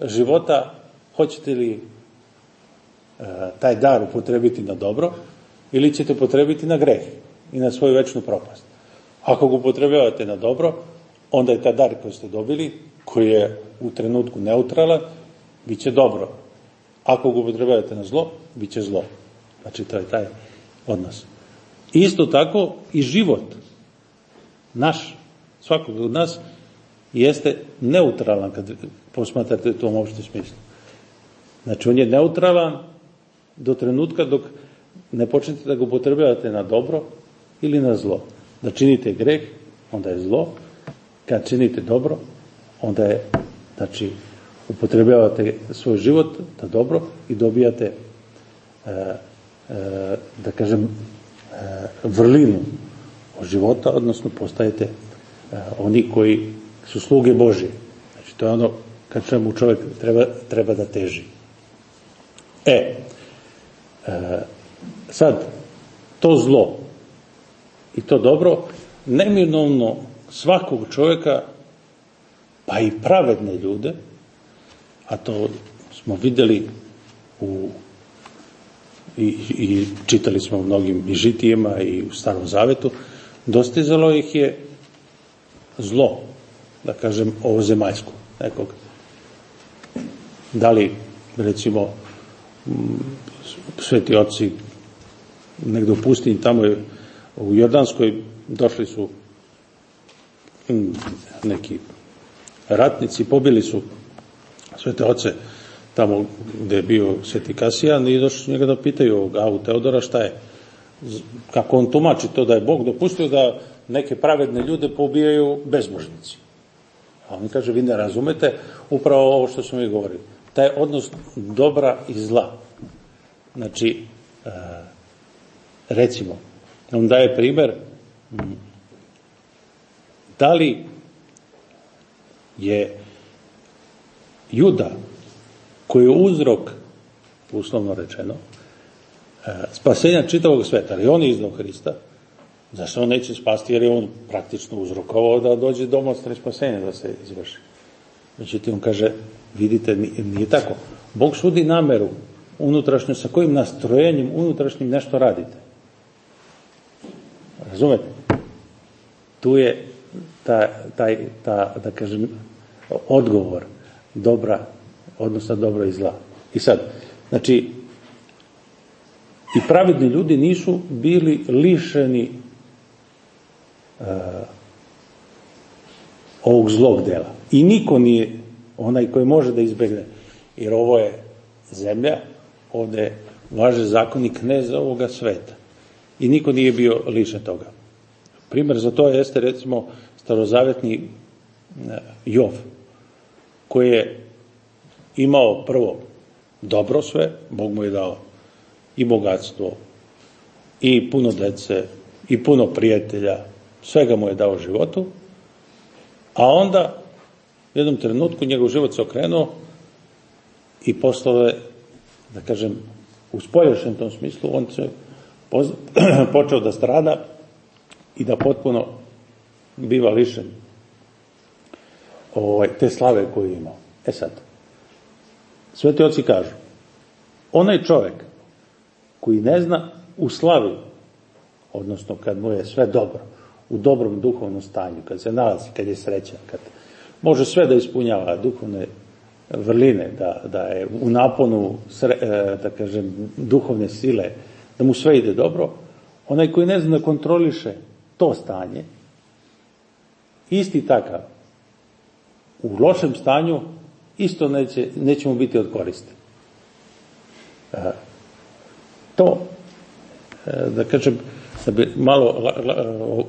Speaker 1: života hoćete li e, taj dar upotrebiti na dobro ili ćete upotrebiti na greh i na svoju večnu propast. Ako ga upotrebljavate na dobro, onda je taj dar koji ste dobili, koji je u trenutku neutralan, bit će dobro. Ako ga upotrebljavate na zlo, bit će zlo. Znači, to je taj odnos. Isto tako i život naš, svakog od nas, jeste neutralan kad posmatrate u tom opštem smislu. Znači, on je neutralan do trenutka dok ne počnete da ga upotrebljavate na dobro ili na zlo. Da činite greh, onda je zlo. Kad činite dobro, onda je, znači, upotrebljavate svoj život da dobro i dobijate, e, e, da kažem, e, vrlinu od života, odnosno postajete e, oni koji su sluge Božije. Znači, to je ono kad čemu čovjek treba, treba da teži. E, e, sad, to zlo i to dobro, neminovno svakog čovjeka, pa i pravedne ljude, a to smo videli u i, i čitali smo u mnogim i žitijema i u starom zavetu, dostizalo ih je zlo, da kažem, ovo zemaljsko, nekog. Da li, recimo, sveti oci negde u pustinji, tamo je u Jordanskoj došli su neki ratnici, pobili su svete oce tamo gde je bio sveti Kasijan i došli su njega da pitaju Avu Teodora šta je, kako on tumači to da je Bog dopustio da neke pravedne ljude pobijaju bezbožnici. A on kaže, vi ne razumete upravo ovo što smo mi govorili. Taj odnos dobra i zla. Znači, e, recimo, on daje primer da li je juda koji je uzrok, uslovno rečeno, e, spasenja čitavog sveta, ali on je izdao Hrista, zašto on neće spasti, jer je on praktično uzrokovao da dođe do mostra spasenja da se izvrši. Međutim, on kaže, vidite, nije tako. Bog sudi nameru unutrašnju, sa kojim nastrojenjem unutrašnjim nešto radite. Razumete? Tu je ta, taj, ta, da kažem, odgovor dobra, odnosno dobro i zla. I sad, znači, i pravedni ljudi nisu bili lišeni uh, ovog zlog dela. I niko nije onaj koji može da izbegne. Jer ovo je zemlja, ovde važe zakonik ne za ovoga sveta. I niko nije bio lišen toga. Primer za to jeste recimo starozavetni Jov, koji je imao prvo dobro sve, Bog mu je dao i bogatstvo, i puno dece, i puno prijatelja, svega mu je dao životu, a onda u jednom trenutku njegov život se okrenuo i postao je, da kažem, u spoljašnjem tom smislu, on se počeo da strada i da potpuno biva lišen ovaj, te slave koju imao. E sad, sveti oci kažu, onaj čovek koji ne zna u slavi, odnosno kad mu je sve dobro, u dobrom duhovnom stanju, kad se nalazi, kad je srećan, kad može sve da ispunjava duhovne vrline, da, da je u naponu, sre, e, da kažem, duhovne sile, da mu sve ide dobro, onaj koji ne zna da kontroliše to stanje, isti takav, u lošem stanju, isto neće, neće mu biti od koriste. E, to, e, da kažem, da bi malo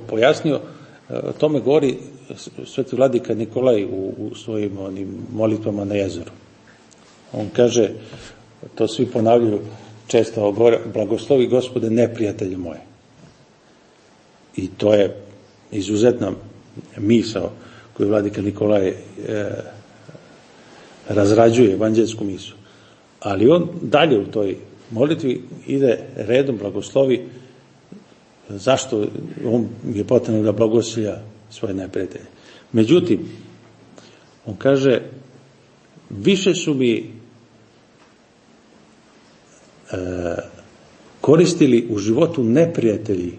Speaker 1: pojasnio, o tome govori sveti vladika Nikolaj u, u svojim onim molitvama na jezeru. On kaže, to svi ponavljaju često, govore, blagoslovi gospode neprijatelje moje. I to je izuzetna misao koju vladika Nikolaj e, razrađuje evanđelsku misu. Ali on dalje u toj molitvi ide redom blagoslovi zašto on je potrebno da blagosilja svoje neprijatelje. Međutim, on kaže više su mi e, koristili u životu neprijatelji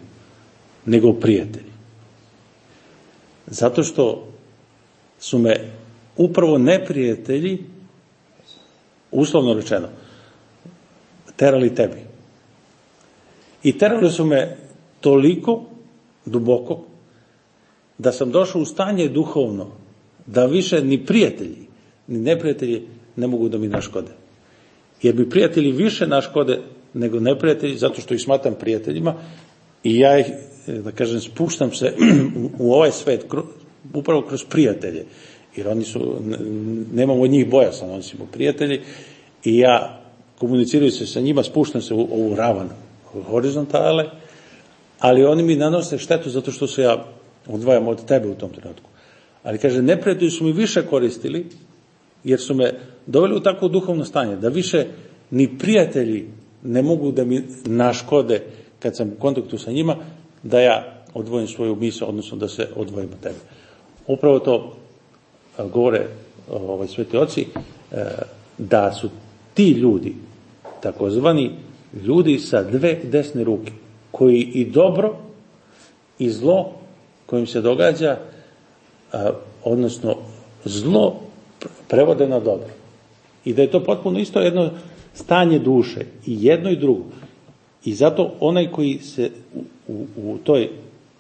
Speaker 1: nego prijatelji. Zato što su me upravo neprijatelji, uslovno rečeno, terali tebi. I terali su me toliko duboko da sam došao u stanje duhovno da više ni prijatelji, ni neprijatelji ne mogu da mi naškode. Jer bi prijatelji više naškode nego neprijatelji, zato što ih smatram prijateljima i ja ih, da kažem, spuštam se u ovaj svet upravo kroz prijatelje. Jer oni su, nemam od njih bojasan, oni su prijatelji i ja komuniciraju se sa njima, spuštam se u ovu ravan horizontale, ali oni mi nanose štetu zato što se ja odvajam od tebe u tom trenutku. Ali kaže, neprijatelji su mi više koristili, jer su me doveli u takvo duhovno stanje, da više ni prijatelji ne mogu da mi naškode kad sam u kontaktu sa njima, da ja odvojim svoju misao, odnosno da se odvojim od tebe. Upravo to govore ovaj, sveti oci, e, da su ti ljudi, takozvani ljudi sa dve desne ruke, koji i dobro i zlo kojim se događa, odnosno zlo prevode na dobro. I da je to potpuno isto jedno stanje duše, i jedno i drugo. I zato onaj koji se u, u, toj,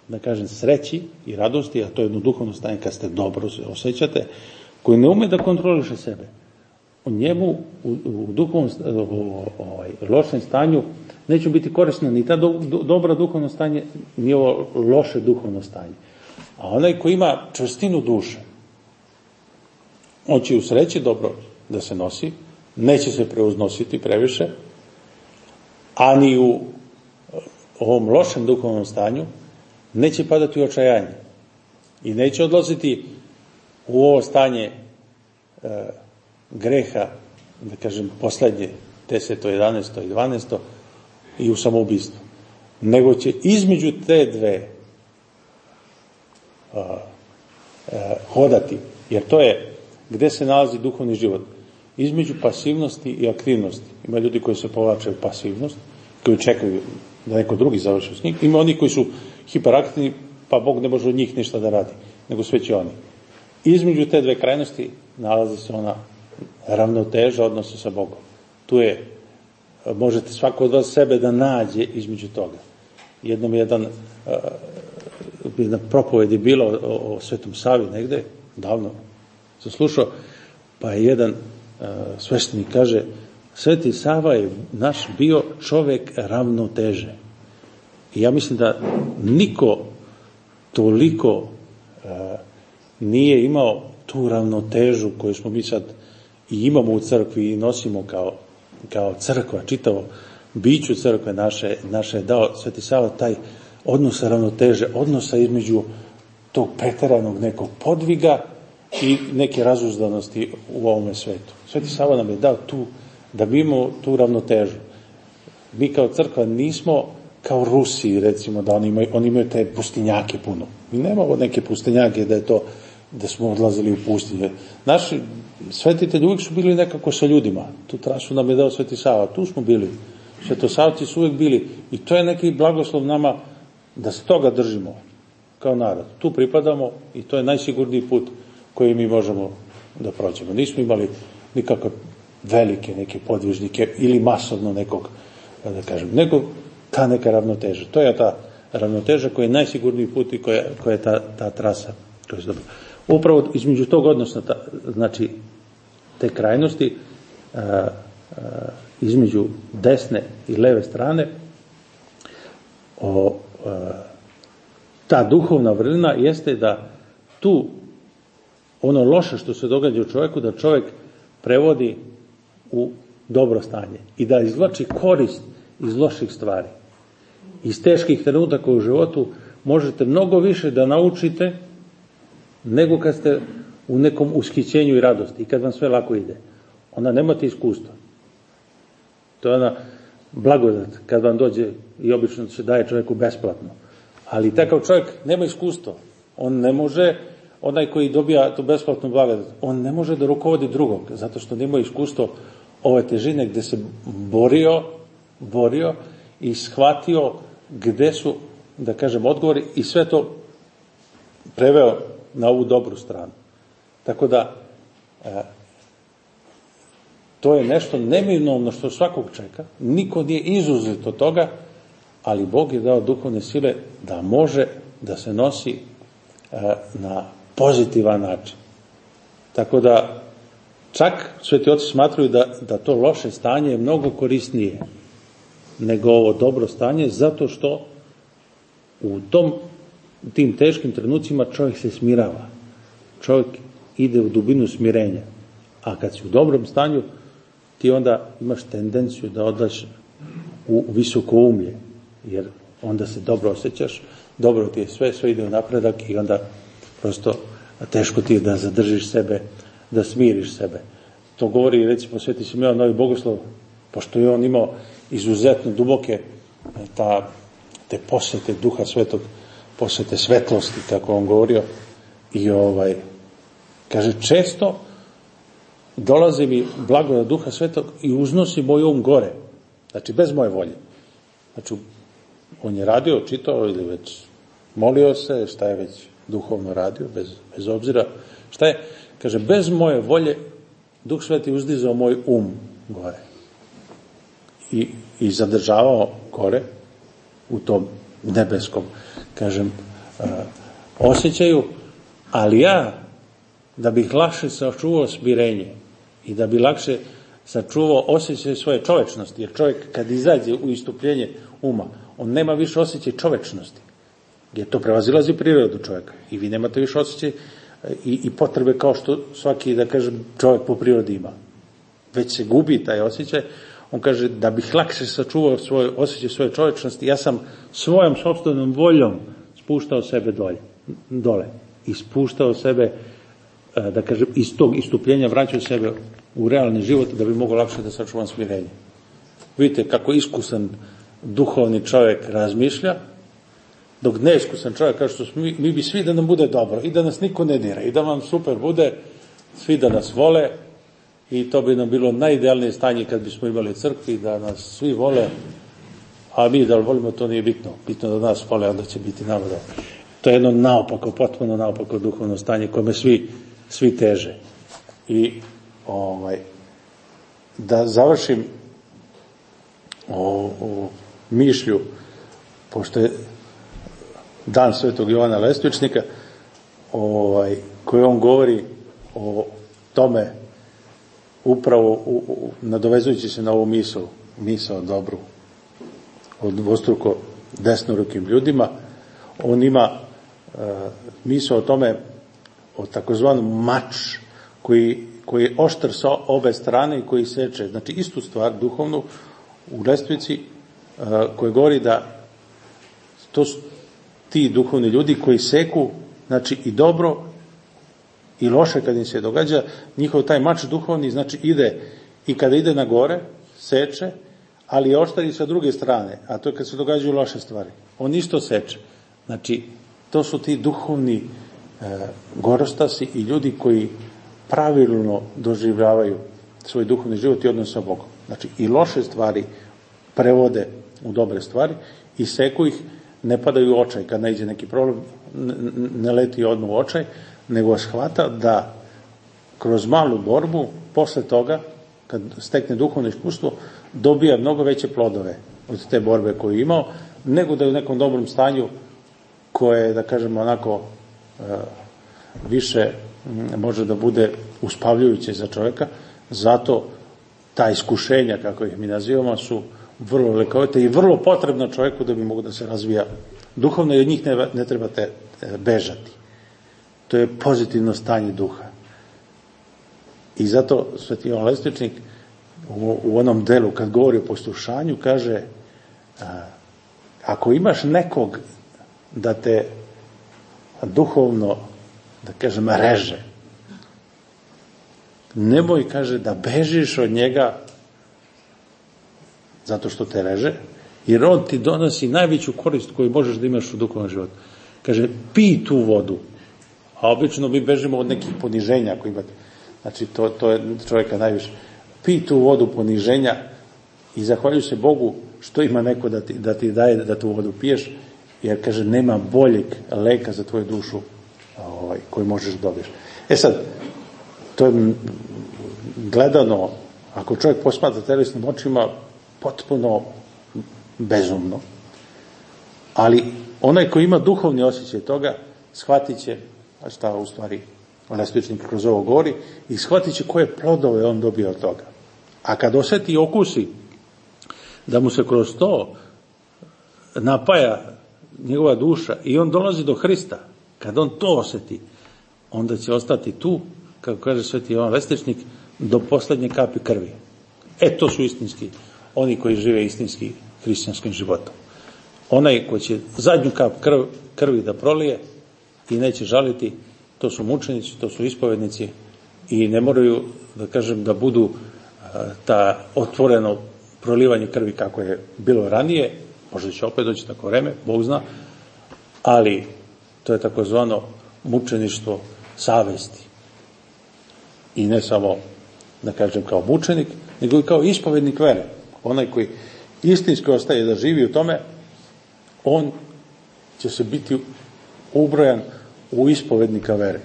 Speaker 1: da kažem, sreći i radosti, a to je jedno duhovno stanje kad ste dobro se osjećate, koji ne ume da kontroliše sebe, u njemu, u, u duhovnom, ovaj, lošem stanju, neće biti korisno ni ta do, do, dobra duhovno stanje, ni ovo loše duhovno stanje. A onaj ko ima čvrstinu duše, on će u sreći dobro da se nosi, neće se preuznositi previše, a ni u ovom lošem duhovnom stanju neće padati u očajanje i neće odlaziti u ovo stanje e, greha, da kažem, poslednje, 10. 11. i 12. i u samoubistvo. Nego će između te dve a, a, hodati, jer to je gde se nalazi duhovni život. Između pasivnosti i aktivnosti. Ima ljudi koji se povlače u pasivnost, koji čekaju da neko drugi završi s njim. Ima oni koji su hiperaktivni, pa Bog ne može od njih ništa da radi, nego sve će oni. Između te dve krajnosti nalazi se ona ravnoteža odnosa sa Bogom. Tu je, možete svako od vas sebe da nađe između toga. Jednom jedan, jedna propoved je bila o, o Svetom Savi negde, davno sam slušao, pa je jedan sveštenik kaže, Sveti Sava je naš bio čovek ravnoteže. I ja mislim da niko toliko nije imao tu ravnotežu koju smo mi sad i imamo u crkvi i nosimo kao, kao crkva, čitavo biću crkve naše, naše je dao Sveti Sava taj odnos ravnoteže, odnosa između tog preteranog nekog podviga i neke razuzdanosti u ovome svetu. Sveti Sava nam je dao tu, da bi imao tu ravnotežu. Mi kao crkva nismo kao Rusi, recimo, da oni imaju, oni imaju te pustinjake puno. Mi nemamo neke pustinjake da je to da smo odlazili u pustinje. Naši svetitelji uvijek su bili nekako sa ljudima. Tu trasu nam je dao Sveti Sava, tu smo bili. Svetosavci su uvijek bili. I to je neki blagoslov nama da se toga držimo kao narod. Tu pripadamo i to je najsigurniji put koji mi možemo da prođemo. Nismo imali nikakve velike neke podvižnike ili masovno nekog, da kažem, nego ta neka ravnoteža. To je ta ravnoteža koja je najsigurniji put i koja, koja je ta, ta trasa. To je upravo između tog odnosa, znači te krajnosti, a, a, između desne i leve strane, o, a, ta duhovna vrlina jeste da tu ono loše što se događa u čovjeku, da čovjek prevodi u dobro stanje i da izvlači korist iz loših stvari. Iz teških trenutaka u životu možete mnogo više da naučite nego kad ste u nekom ushićenju i radosti i kad vam sve lako ide. Onda nemate iskustva. To je ona blagodat kad vam dođe i obično se daje čovjeku besplatno. Ali takav čovjek nema iskustva. On ne može onaj koji dobija tu besplatnu blagodat, on ne može da rukovodi drugog, zato što nema iskustvo ove težine gde se borio, borio i shvatio gde su, da kažem, odgovori i sve to preveo na ovu dobru stranu. Tako da, e, to je nešto neminovno što svakog čeka, niko nije izuzet od toga, ali Bog je dao duhovne sile da može da se nosi e, na pozitivan način. Tako da, čak sveti oci smatruju da, da to loše stanje je mnogo korisnije nego ovo dobro stanje, zato što u tom, tim teškim trenucima čovjek se smirava. Čovjek ide u dubinu smirenja. A kad si u dobrom stanju, ti onda imaš tendenciju da odlaš u visoko umlje, jer onda se dobro osjećaš, dobro ti je sve, sve ide u napredak i onda prosto teško ti je da zadržiš sebe, da smiriš sebe. To govori, recimo, Sveti Simeon Novi Bogoslov, pošto je on imao izuzetno duboke ta, te posete duha svetog, posete svetlosti, tako on govorio, i ovaj, kaže, često dolazi mi blagodat duha svetog i uznosi moj um gore, znači bez moje volje. Znači, on je radio, čitao ili već molio se, šta je već duhovno radio, bez, bez obzira šta je. Kaže, bez moje volje Duh Sveti uzdizao moj um gore. I, i zadržavao gore u tom nebeskom, kažem, uh, osjećaju, ali ja, da bih lakše sačuvao smirenje i da bi lakše sačuvao osjećaj svoje čovečnosti, jer čovjek kad izađe u istupljenje uma, on nema više osjećaj čovečnosti. Jer to prevazilazi prirodu čovjeka. I vi nemate više osjećaj i, i potrebe kao što svaki, da kažem, čovjek po prirodi ima. Već se gubi taj osjećaj. On kaže, da bih lakše sačuvao svoj osjećaj svoje čovečnosti, ja sam svojom sobstvenom voljom spuštao sebe dolje, dole. I spuštao sebe, e, da kažem, iz tog istupljenja vraćao sebe u realni život da bi mogo lakše da sačuvam smirenje. Vidite kako iskusan duhovni čovjek razmišlja, dok neiskusan čovjek kaže što mi, mi bi svi da nam bude dobro i da nas niko ne dira i da vam super bude, svi da nas vole i to bi nam bilo najidealnije stanje kad bismo imali crkvi, da nas svi vole, a mi da li volimo to nije bitno, bitno da nas vole, onda će biti nama dobro. To je jedno naopako, potpuno naopako duhovno stanje kome svi, svi teže. I ovaj, da završim o, o mišlju, pošto je dan svetog Jovana Lestvičnika, ovaj, koji on govori o tome upravo u, u, nadovezujući se na ovu misl, misl dobru od dvostruko desnorukim ljudima, on ima e, misl o tome o takozvanom mač koji, koji je oštar sa obe strane i koji seče, znači istu stvar duhovnu u Lestvici koji govori da to ti duhovni ljudi koji seku znači i dobro i loše kad im se događa, njihov taj mač duhovni znači ide i kada ide na gore, seče, ali je oštari sa druge strane, a to je kad se događaju loše stvari. On isto seče. Znači, to su ti duhovni e, gorostasi i ljudi koji pravilno doživljavaju svoj duhovni život i odnos sa Bogom. Znači, i loše stvari prevode u dobre stvari i seku ih, ne padaju u očaj kad nađe neki problem, ne leti odmah u očaj, nego shvata da kroz malu borbu, posle toga, kad stekne duhovno iskustvo, dobija mnogo veće plodove od te borbe koju je imao, nego da je u nekom dobrom stanju koje, da kažemo, onako e, više može da bude uspavljujuće za čoveka, zato ta iskušenja, kako ih mi nazivamo, su vrlo lekovite i vrlo potrebna čovjeku da bi mogo da se razvija duhovno i od njih ne, ne trebate bežati. To je pozitivno stanje duha. I zato Sveti Ivan Lestičnik u, u onom delu kad govori o poslušanju kaže a, ako imaš nekog da te duhovno da kažem reže nemoj kaže da bežiš od njega zato što te reže, jer on ti donosi najveću korist koju možeš da imaš u duhovnom životu. Kaže, pi tu vodu, A obično mi bežimo od nekih poniženja ako imate. Znači, to, to je čovjeka najviše. Pi tu vodu poniženja i zahvaljuj se Bogu što ima neko da ti, da ti daje da tu vodu piješ, jer kaže nema boljeg leka za tvoju dušu ovaj, koji možeš da dobiješ. E sad, to je gledano, ako čovjek posmatra telesnim očima, potpuno bezumno. Ali onaj koji ima duhovni osjećaj toga, shvatit će šta u stvari Lestvičnik kroz ovo govori i shvatit će koje plodove on dobio od toga. A kad oseti i okusi da mu se kroz to napaja njegova duša i on dolazi do Hrista, kad on to oseti, onda će ostati tu, kako kaže sveti Jovan Lestičnik, do poslednje kapi krvi. E, to su istinski, oni koji žive istinski hrišćanskim životom. Onaj ko će zadnju kap krv, krvi da prolije i neće žaliti, to su mučenici, to su ispovednici i ne moraju, da kažem, da budu ta otvoreno prolivanje krvi kako je bilo ranije, možda će opet doći tako vreme, Bog zna, ali to je takozvano mučeništvo savesti. I ne samo, da kažem, kao mučenik, nego i kao ispovednik vere. Onaj koji istinski ostaje da živi u tome, on će se biti ubrojan u ispovednika vere,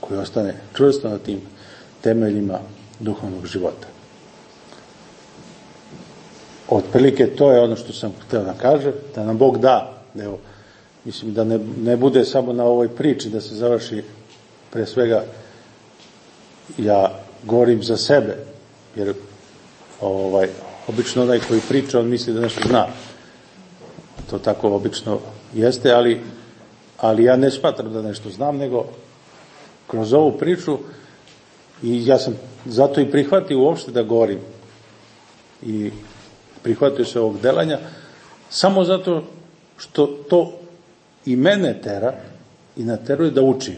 Speaker 1: koji ostane čvrsto na tim temeljima duhovnog života. Otprilike to je ono što sam htio da kažem, da nam Bog da, evo, mislim da ne, ne bude samo na ovoj priči da se završi pre svega ja govorim za sebe, jer ovaj, obično onaj koji priča, on misli da nešto zna. To tako obično jeste, ali, ali ja ne smatram da nešto znam, nego kroz ovu priču i ja sam zato i prihvatio uopšte da govorim i prihvatio se ovog delanja samo zato što to i mene tera i nateruje da učim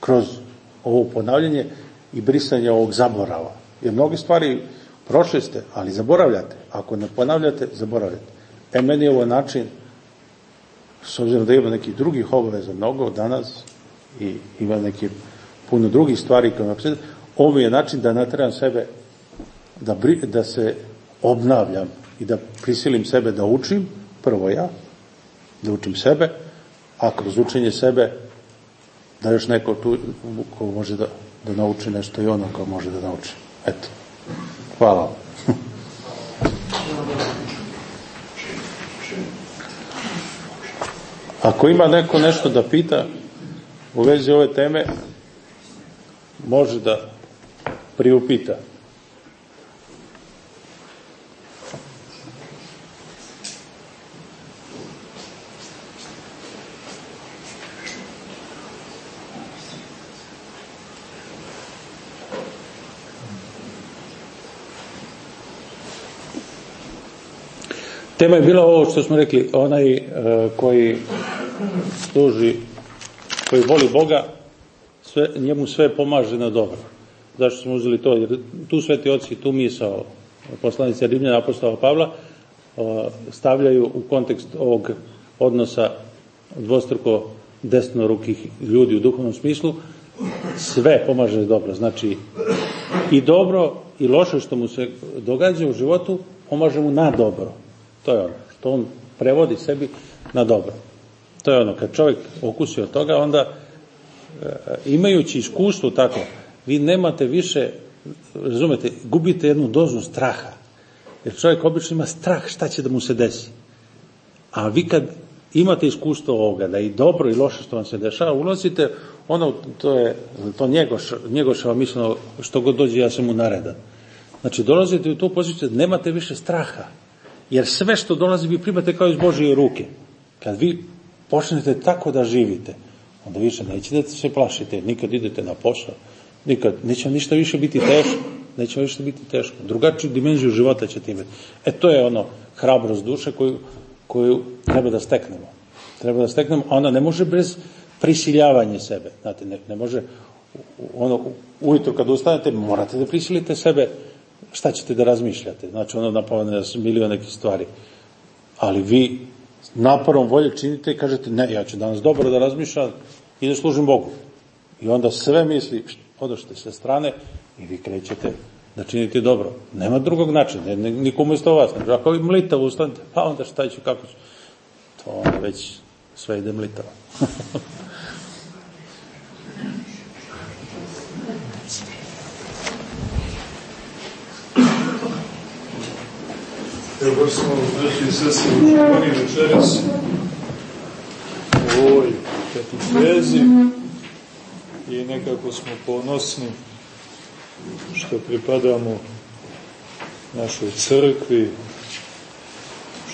Speaker 1: kroz ovo ponavljanje i brisanje ovog zaborava. Jer mnogi stvari prošli ste, ali zaboravljate. Ako ne ponavljate, zaboravljate. E, meni je ovo način, s obzirom da ima nekih drugih obaveza mnogo danas i ima neke puno drugih stvari koje me ovo je način da natrebam sebe da, da se obnavljam i da prisilim sebe da učim, prvo ja, da učim sebe, a kroz učenje sebe da još neko tu ko može da, da nauči nešto i ono ko može da nauči. Eto. Hvala Ako ima neko nešto da pita u vezi ove teme, može da priupita. Tema je bila ovo što smo rekli, onaj uh, koji služi, koji voli Boga, sve, njemu sve pomaže na dobro. Zašto smo uzeli to? Jer tu sveti oci, tu misao poslanica Rimljana apostola Pavla uh, stavljaju u kontekst ovog odnosa dvostruko desnorukih ljudi u duhovnom smislu, sve pomaže dobro. Znači, i dobro i loše što mu se događa u životu, pomaže mu na dobro. To je ono, što on prevodi sebi na dobro. To je ono, kad čovjek okusi od toga, onda e, imajući iskustvo tako, vi nemate više, razumete, gubite jednu dozu straha. Jer čovjek obično ima strah šta će da mu se desi. A vi kad imate iskustvo ovoga, da i dobro i loše što vam se dešava, ulazite, ono, to je, to njegoš, njegošava misleno, što god dođe, ja sam mu naredan. Znači, dolazite u tu poziciju nemate više straha. Jer sve što dolazi vi primate kao iz Božije ruke. Kad vi počnete tako da živite, onda više nećete da se plašite, nikad idete na posao, nikad, neće ništa više biti teško, neće više biti teško. Drugačiju dimenziju života ćete imati. E to je ono hrabrost duše koju, koju treba da steknemo. Treba da steknemo, a ona ne može bez prisiljavanja sebe. Znate, ne, ne može, ono, ujutro kad ustanete, morate da prisilite sebe šta ćete da razmišljate? Znači, ono napavane nas milion nekih stvari. Ali vi naporom volje činite i kažete, ne, ja ću danas dobro da razmišljam, i da služim Bogu. I onda sve misli, odošte sa strane i vi krećete da činite dobro. Nema drugog načina, ne, ne, nikom isto vas. Ne. Ako vi mlitavo ustanete, pa onda šta ću, kako ću. To već sve ide mlitavo.
Speaker 2: Evo baš smo, braći i sestri, učinili večeras. U ovoj katehezi i nekako smo ponosni što pripadamo našoj crkvi,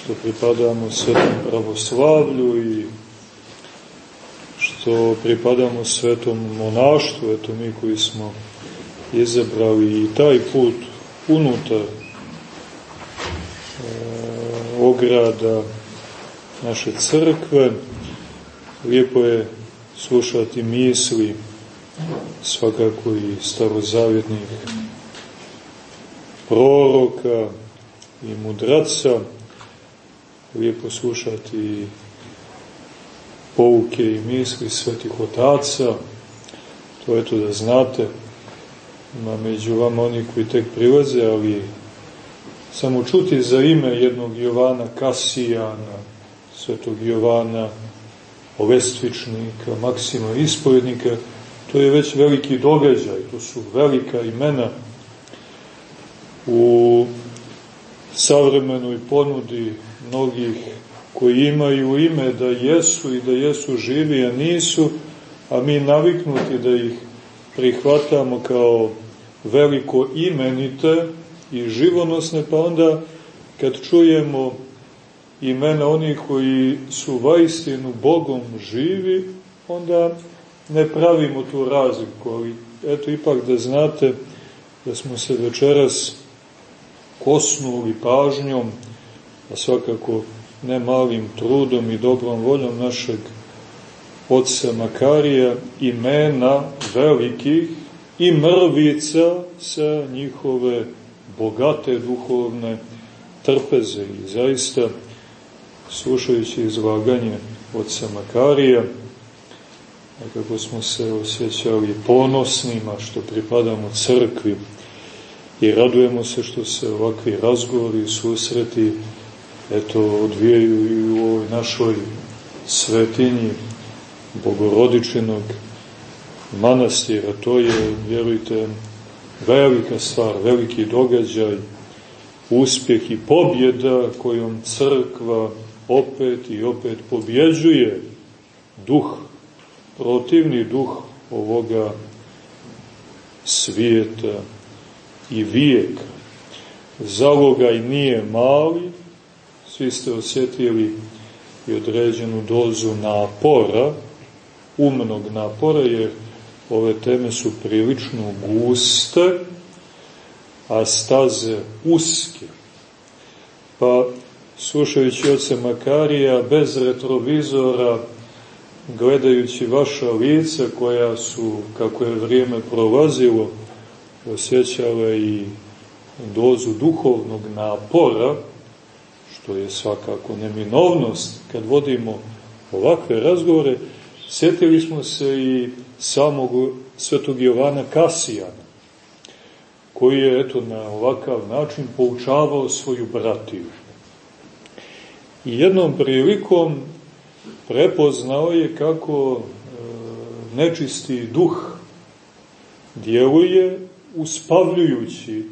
Speaker 2: što pripadamo svetom pravoslavlju i što pripadamo svetom monaštvu, eto mi koji smo izabrali i taj put unutar ograda naše crkve. Lijepo je slušati misli svakako i starozavjetnih proroka i mudraca. Lijepo slušati pouke i misli svetih otaca. To je to da znate, ima među vama oni koji tek prilaze, ali samo čuti za ime jednog Jovana Kasijana, svetog Jovana Ovestvičnika, Maksima Ispovjednika, to je već veliki događaj, to su velika imena u savremenoj ponudi mnogih koji imaju ime da jesu i da jesu živi, a nisu, a mi naviknuti da ih prihvatamo kao veliko imenite, i živonosne, pa onda kad čujemo imena onih koji su vaistinu Bogom živi, onda ne pravimo tu razliku, ali eto ipak da znate da smo se večeras kosnuli pažnjom, a svakako ne malim trudom i dobrom voljom našeg oca Makarija, imena velikih i mrvica sa njihove bogate duhovne trpeze i zaista slušajući izlaganje oca Makarija, kako smo se osjećali ponosnima što pripadamo crkvi i radujemo se što se ovakvi razgovori i susreti eto odvijaju i u ovoj našoj svetinji Bogorodičinog manastira. To je, vjerujte, velika stvar, veliki događaj, uspjeh i pobjeda kojom crkva opet i opet pobjeđuje duh, protivni duh ovoga svijeta i vijeka. Zalogaj nije mali, svi ste osjetili i određenu dozu napora, umnog napora, jer ove teme su prilično guste, a staze uske. Pa, slušajući oce Makarija, bez retrovizora, gledajući vaša lica koja su, kako je vrijeme prolazilo, osjećale i dozu duhovnog napora, što je svakako neminovnost kad vodimo ovakve razgovore, sjetili smo se i samog svetog Jovana Kasijana, koji je eto na ovakav način poučavao svoju bratiju. I jednom prilikom prepoznao je kako e, nečisti duh djeluje uspavljujući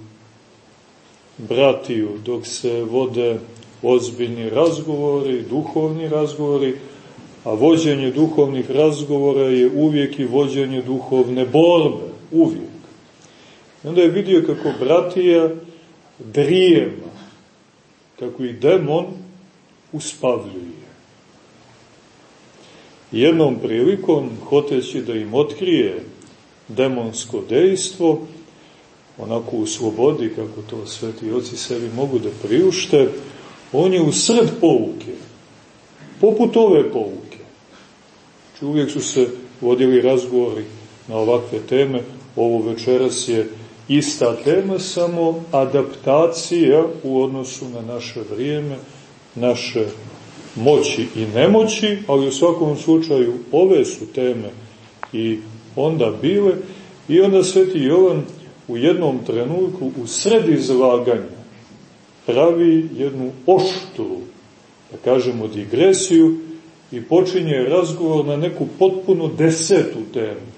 Speaker 2: bratiju dok se vode ozbiljni razgovori, duhovni razgovori, A vođenje duhovnih razgovora je uvijek i vođenje duhovne borbe, uvijek. I onda je vidio kako bratija drijema, kako i demon uspavljuje. Jednom prilikom, hoteći da im otkrije demonsko dejstvo, onako u slobodi, kako to sveti oci sebi mogu da priušte, on je u sred pouke, poput ove pouke, Znači uvijek su se vodili razgovori na ovakve teme. Ovo večeras je ista tema, samo adaptacija u odnosu na naše vrijeme, naše moći i nemoći, ali u svakom slučaju ove su teme i onda bile i onda Sveti Jovan u jednom trenutku u sred izlaganja pravi jednu oštru, da kažemo digresiju i počinje razgovor na neku potpuno desetu temu.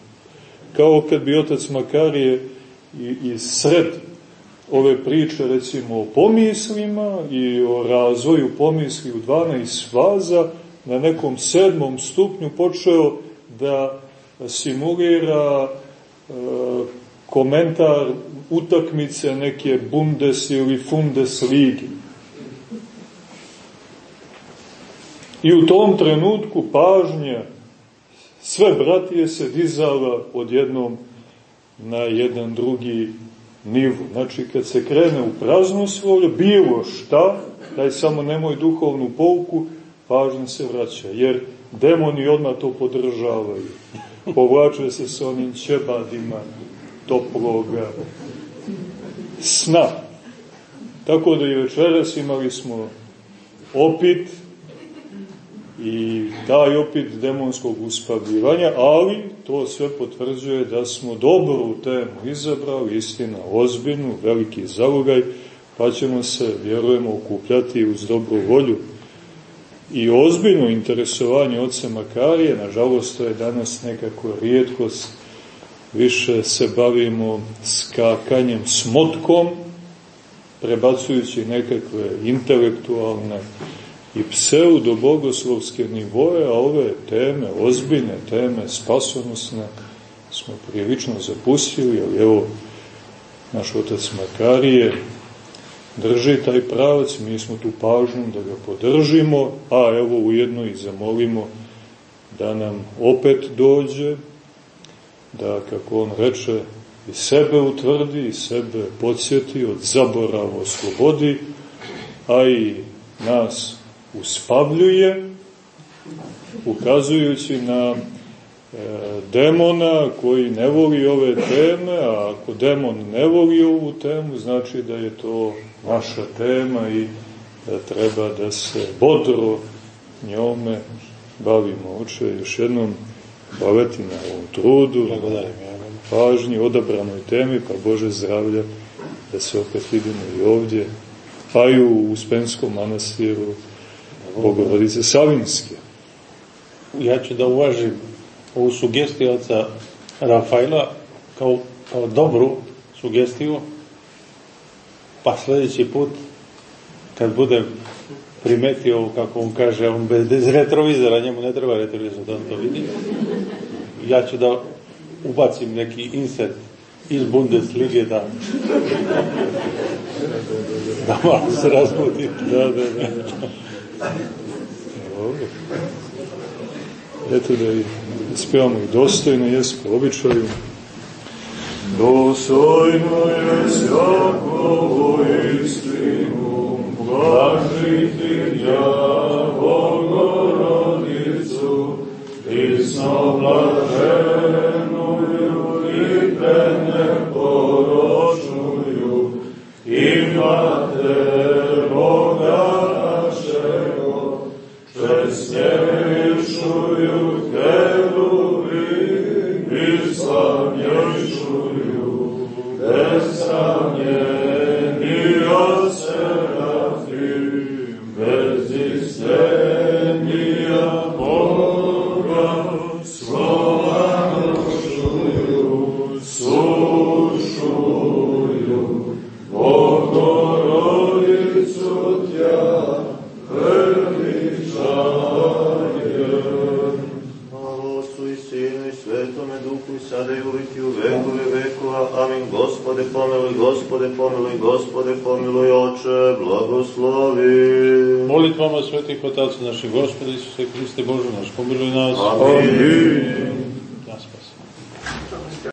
Speaker 2: Kao kad bi otac Makarije i, i sred ove priče recimo o pomislima i o razvoju pomisli u 12 faza na nekom sedmom stupnju počeo da simulira e, komentar utakmice neke Bundes ili Fundes ligi. I u tom trenutku pažnja sve bratije se dizala odjednom na jedan drugi nivu. Znači, kad se krene u praznoslovlje, bilo šta, daj samo nemoj duhovnu pouku, pažnja se vraća, jer demoni odmah to podržavaju. Povlačuje se s onim ćebadima toploga sna. Tako da i večeras imali smo opit i taj opit demonskog uspavljivanja, ali to sve potvrđuje da smo dobru temu izabrali, istina ozbiljnu, veliki zalogaj, pa ćemo se, vjerujemo, okupljati uz dobru volju i ozbiljno interesovanje oca Makarije, nažalost to je danas nekako rijetkost, više se bavimo skakanjem smotkom, prebacujući nekakve intelektualne i pseudo-bogoslovske nivoje, a ove teme, ozbiljne teme, spasonosne, smo prilično zapustili, ali evo, naš otac Makarije drži taj pravac, mi smo tu pažnjom da ga podržimo, a evo ujedno i zamolimo da nam opet dođe, da, kako on reče, i sebe utvrdi, i sebe podsjeti, od zaborava oslobodi, a i nas uspavljuje, ukazujući na e, demona koji ne voli ove teme, a ako demon ne voli ovu temu, znači da je to naša tema i da treba da se bodro njome bavimo. Oče, još jednom hvaleti na ovom trudu, pažnji, odabranoj temi, pa Bože zdravlja, da se opet vidimo i ovdje, pa i u Uspenskom manastiru, Bogorodice Savinske.
Speaker 1: Ja ću da uvažim ovu sugestiju oca Rafaela kao, kao dobru sugestiju, pa sledeći put kad budem primetio, kako on kaže, on bez retrovizora, njemu ne treba retrovizor da on to vidi, ja ću da ubacim neki insert iz Bundeslige da da malo se razbudim.
Speaker 2: Da, da, da. Dobro. Eto da i spevamo i dostojno, jes po običaju. Dostojno je sjakovo istinu, blažiti ja Bogorodicu, Isno blaženuju i pene poročuju, imate
Speaker 1: otaca
Speaker 2: Amin.